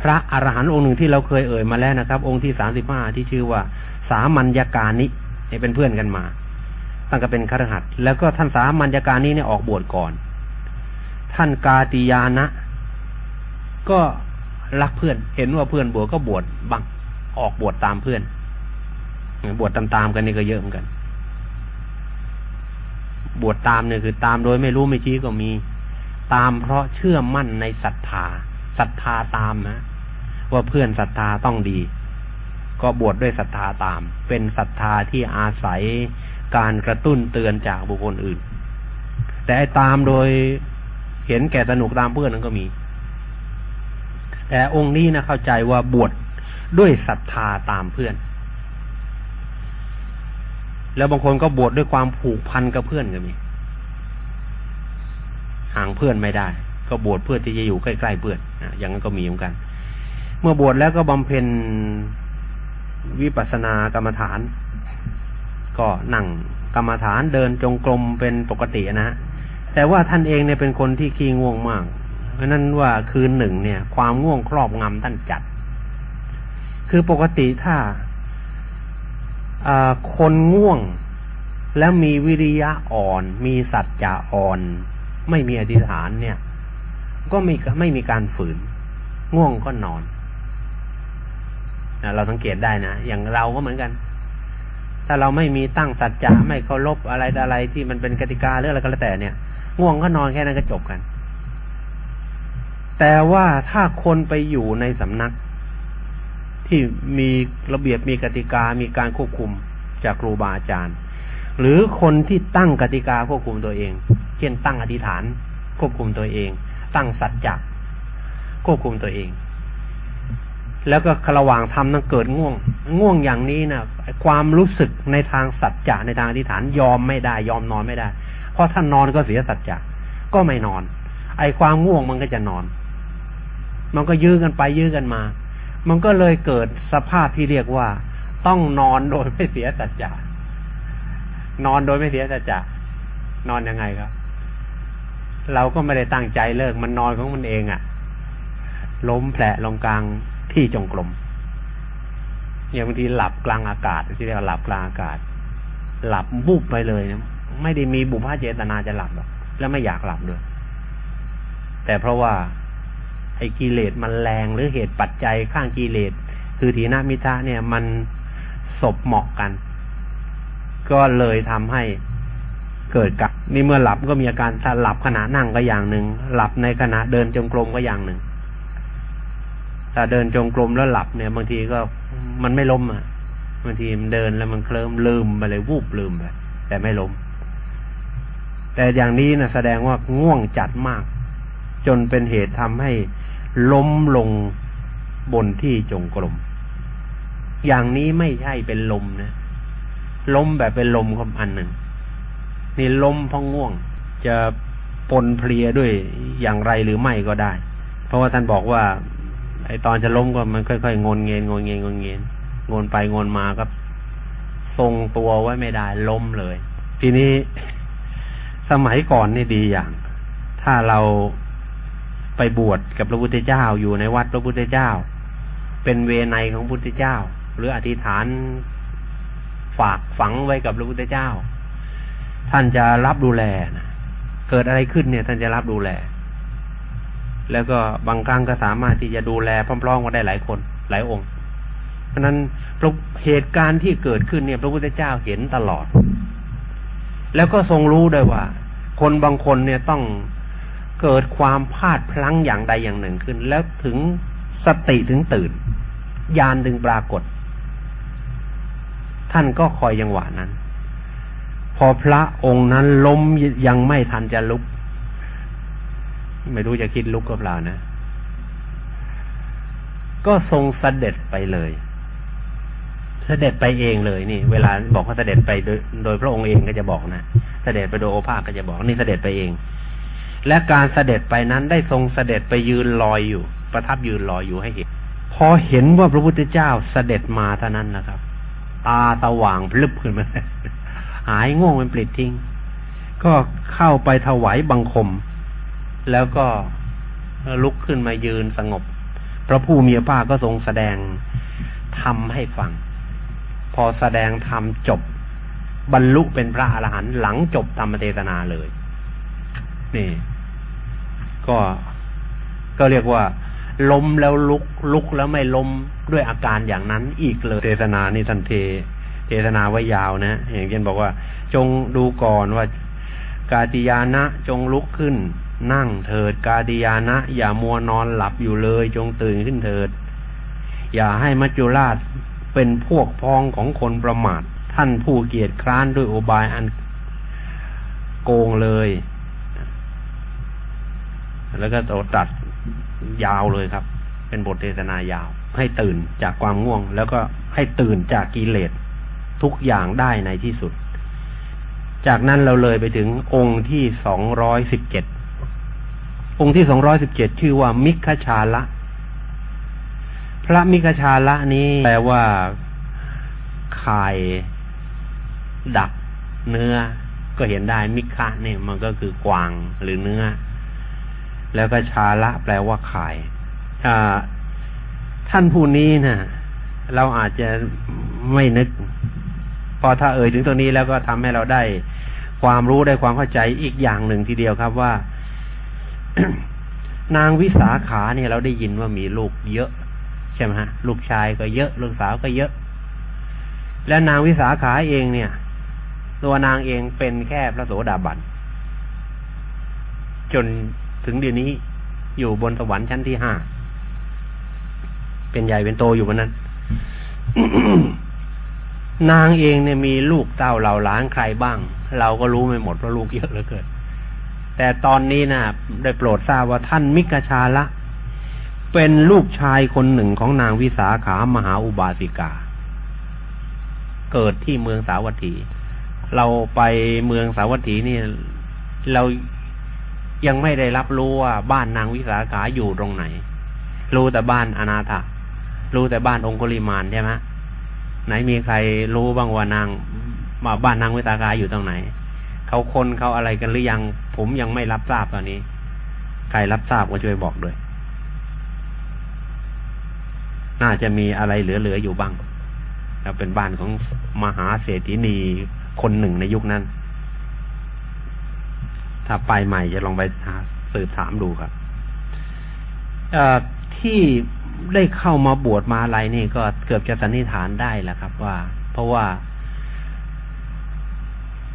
พระอรหันต์องค์หนึ่งที่เราเคยเอ่ยมาแล้วนะครับ องค์ที่สามสิบห้าที่ชื่อว่า สามัญญาการนินี่เป็นเพื่อนกันมาตั้งแต่เป็นครหัสแล้วก็ท่านสามัญญาการนี้เนี่ยออกบวชก่อน ท่านกาติยานะ ก็รักเพื่อน เห็นว่าเพื่อนบวชก็บวชบ้าง ออกบวชตามเพื่อน บวชตามๆกันนี่ก็เยอะเหมือนกัน บวชตามเนี่ยคือ ตามโดยไม่รู้ไม่ชี้ก็มี ตามเพราะเชื่อมั่นในศรัทธาศรัทธาตามนะว่าเพื่อนศรัทธาต้องดี ก็บวชดด้วยศรัทธาตาม เป็นศรัทธาที่อาศัยการกระตุ้นเตือนจากบุคคลอื่น แต่ตามโดยเห็นแก่สนุกตามเพื่อนนั้นก็มี แต่องค์นี้นะเข้าใจว่าบวช ด้วยศรัทธาตามเพื่อน แล้วบางคนก็บวชดด้วยความผูกพันกับเพื่อนก็มีห่างเพื่อนไม่ได้ ก็บวชเพื่อที่จะอยู่ใกล้ๆเพื่อนอย่างนั้นก็มีเหมือนกัน เมื่อบวชแล้วก็บำเพ็ญวิปัสสนากรรมฐาน ก็นั่งกรรมฐานเดินจงกรมเป็นปกตินะแต่ว่าท่านเองเนี่ยเป็นคนที่ขี้ง่วงมาก เพราะนั้นว่าคืนหนึ่งเนี่ย ความง่วงครอบงำท่านจัด คือปกติถ้าคนง่วงแล้วมีวิริยะอ่อน มีสัจจะอ่อน ไม่มีอธิษฐานเนี่ย ก็ไม่ไม่มีการฝืน ง่วงก็นอนเราสังเกตได้นะ อย่างเราก็เหมือนกัน ถ้าเราไม่มีตั้งสัจจะไม่เคารพอะไรอะไรที่มันเป็นกติกาหรืออะไรก็แล้วแต่เนี่ย ง่วงก็นอนแค่นั้นก็จบกัน แต่ว่าถ้าคนไปอยู่ในสำนัก ที่มีระเบียบมีกติกามีการควบคุมจากครูบาอาจารย์ หรือคนที่ตั้งกติกาควบคุมตัวเอง เช่น ตั้งอธิษฐาน ควบคุมตัวเอง ตั้งสัจจะควบคุมตัวเอง แล้วก็ระหว่างทำนั้นเกิดง่วง ง่วงอย่างนี้นะความรู้สึกในทางสัจจะในทางอธิษฐานยอมไม่ได้ ยอมนอนไม่ได้ เพราะถ้านอนก็เสียสัจจะก็ไม่นอน ไอ้ความง่วงมันก็จะนอน มันก็ยื้อกันไปยื้อกันมา มันก็เลยเกิดสภาพที่เรียกว่า ต้องนอนโดยไม่เสียสัจจะ นอนโดยไม่เสียสัจจะ นอนยังไงครับ เราก็ไม่ได้ตั้งใจเลิก มันนอนของมันเองอะ่ะ ล้มแผลลงกลางที่จงกรมอย่างบางทีหลับกลางอากาศที่เรียกว่าหลับกลางอากาศ หลับบุบไปเลยนะไม่ได้มีบุพเพเจตนาจะหลับหรอกแล้วไม่อยากหลับด้วย แต่เพราะว่า ไอ้กิเลสมันแรงหรือเหตุปัจจัยข้างกิเลส คือทีนามิทะเนี่ยมันศพเหมาะกัน ก็เลยทำให้เกิดกับนี่เมื่อหลับก็มีอาการถ้าหลับขณะนั่งก็อย่างหนึ่งหลับในขณะเดินจงกรมก็อย่างหนึ่งถ้าเดินจงกรมแล้วหลับเนี่ยบางทีก็มันไม่ล้มอะบางทีมันเดินแล้วมันเคลิ้มลืมไปเลยวูบลืมไปแต่ไม่ล้มแต่อย่างนี้นะแสดงว่าง่วงจัดมาก จนเป็นเหตุทำให้ ล้มลงบนที่จงกรม อย่างนี้ไม่ใช่เป็นลมนะล้มแบบเป็นลมคำอันหนึ่งนี่ล้มเพราะง่วง จะปนเพลียด้วยอย่างไรหรือไม่ก็ได้ เพราะว่าท่านบอกว่า ไอตอนจะล้มก็มันค่อยๆงนเงินงนเงินงนเงินงนไปงนมาก็ทรงตัวไว้ไม่ได้ล้มเลย ทีนี้สมัยก่อนนี่ดีอย่าง ถ้าเรา ไปบวชกับพระพุทธเจ้าอยู่ในวัดพระพุทธเจ้า เป็นเวไนของพระพุทธเจ้า หรืออธิษฐานฝากฝังไว้กับพระพุทธเจ้า ท่านจะรับดูแลนะเกิดอะไรขึ้นเนี่ย ท่านจะรับดูแล แล้วก็บางครั้งก็สามารถที่จะดูแลพร้อมๆกันได้หลายคน หลายองค์ เพราะนั้นเหตุการณ์ที่เกิดขึ้นเนี่ย พระพุทธเจ้าเห็นตลอด แล้วก็ทรงรู้ด้วยว่า คนบางคนเนี่ยต้อง เกิดความพลาดพลั้งอย่างใดอย่างหนึ่งขึ้น แล้วถึงสติถึงตื่นญาณถึงปรากฏ ท่านก็คอยยังหวะนั้น พอพระองค์นั้นล้มยังไม่ทันจะลุก ไม่รู้จะคิดลุกก็เปล่านะ ก็ทรงเสด็จไปเลยเสด็จไปเองเลยนี่ เวลาบอกว่าเสด็จไปโดยโดยพระองค์เองก็จะบอกนะ เสด็จไปโดยโอภาสก็จะบอกนี่เสด็จไปเอง และการเสด็จไปนั้นได้ทรงเสด็จไปยืนลอยอยู่ ประทับยืนลอยอยู่ให้เห็น พอเห็นว่าพระพุทธเจ้าเสด็จมาเท่านั้นนะครับ ตาสว่างพลึบขึ้นมาหายง่วงเป็นปลิดทิ้ง ก็เข้าไปถวายบังคม แล้วก็ลุกขึ้นมายืนสงบ พระผู้มีพระภาคก็ทรงแสดงทำให้ฟัง พอแสดงทำจบบรรลุเป็นพระอรหันต์หลังจบธรรมเทศนาเลย นี่ ก็ก็เรียกว่า ล้มแล้วลุกลุกแล้วไม่ล้มด้วยอาการอย่างนั้นอีกเลยเทศนานี่ทันเท เทศนาไว้ยาวนะ อย่างเช่นบอกว่า จงดูก่อนว่ากาติยานะจงลุกขึ้น นั่งเถิดกาติยานะ อย่ามัวนอนหลับอยู่เลย จงตื่นขึ้นเถิด อย่าให้มัจจุราชเป็นพวกพ้องของคนประมาท ท่านผู้เกียรติคร้านด้วยโอบายอันโกงเลย แล้วก็โตตัดยาวเลยครับ เป็นบทเทศนายาว ให้ตื่นจากความง่วง แล้วก็ให้ตื่นจากกิเลสทุกอย่างได้ในที่สุด จากนั้นเราเลยไปถึงองค์ที่สองร้อยสิบเจ็ดองค์ที่สองร้อยสิบเจ็ดชื่อว่ามิคชาละ พระมิคชาละนี้แปลว่าข่ายดักเนื้อ ก็เห็นได้มิคะเนี่ยมันก็คือกวางหรือเนื้อ แล้วก็ชาละแปลว่าขายท่านผู้นี้นะ่ะ เราอาจจะไม่นึก พอถ้าเอ่ยถึงตัวนี้แล้วก็ทำให้เราได้ความรู้ได้ความเข้าใจอีกอย่างหนึ่งทีเดียวครับว่า นางวิสาขาเนี่ยเราได้ยินว่ามีลูกเยอะ ใช่ไหมฮะ ลูกชายก็เยอะ ลูกสาวก็เยอะ และนางวิสาขาเองเนี่ย ตัวนางเองเป็นแค่พระโสดาบันจน ถึงเดี๋ยวนี้ อยู่บนสวรรค์ชั้นที่ห้า เป็นใหญ่เป็นโตอยู่บนนั้น นางเองเนี่ยมีลูกเต้าเหล่าล้านใครบ้าง เราก็รู้ไม่หมดเพราะลูกเยอะเหลือเกินแต่ตอนนี้นะได้โปรดทราบว่าท่านมิกชาละ เป็นลูกชายคนหนึ่งของนางวิสาขามหาอุบาสิกา เกิดที่เมืองสาวัตถี เราไปเมืองสาวัตถีนี่ เรา ยังไม่ได้รับรู้ว่าบ้านนางวิสาขาอยู่ตรงไหน รู้แต่บ้านอนาถารู้แต่บ้านองคุลิมานใช่ไหมไหนมีใครรู้บ้างว่านางมาบ้านนางวิสาขาอยู่ตรงไหน เขาคนเขาอะไรกันหรือยัง ผมยังไม่รับทราบตอนนี้ ใครรับทราบก็ช่วยบอกด้วย น่าจะมีอะไรเหลือๆอยู่บ้างแล้วเป็นบ้านของมหาเศรษฐีนีคนหนึ่งในยุคนั้น ถ้าไปใหม่จะลองไปสืบถามดูครับที่ได้เข้ามาบวชมาอะไรนี่ก็เกือบจะสันนิษฐานได้แหละครับ ว่า เพราะว่า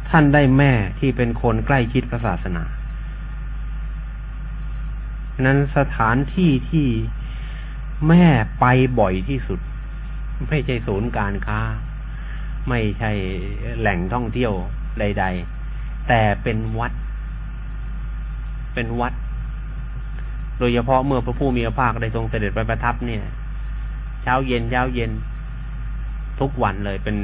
ท่านได้แม่ที่เป็นคนใกล้ชิดพระศาสนานั้นสถานที่ที่แม่ไปบ่อยที่สุด ไม่ใช่ศูนย์การค้า ไม่ใช่แหล่งท่องเที่ยวใด ๆ แต่เป็นวัด เป็นวัด โดยเฉพาะเมื่อพระผู้มีพระภาคได้ทรงเสด็จไปประทับเนี่ย เช้าเย็นเช้าเย็นทุกวันเลยเป็น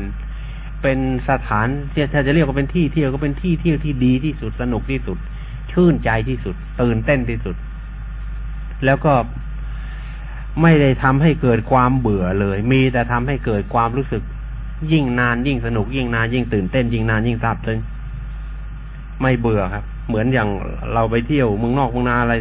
เป็นสถานที่ถ้าจะเรียกว่าเป็นที่เที่ยวก็เป็นที่เที่ยวที่ดีที่สุดสนุกที่สุด ชื่นใจที่สุด ตื่นเต้นที่สุด แล้วก็ไม่ได้ทำให้เกิดความเบื่อเลย มีแต่ทำให้เกิดความรู้สึก ยิ่งนานยิ่งสนุกยิ่งนานยิ่งตื่นเต้นยิ่งนานยิ่งซาบซึ้งไม่เบื่อครับ เหมือนอย่างเราไปเที่ยวเมืองนอกเมืองนาอะไร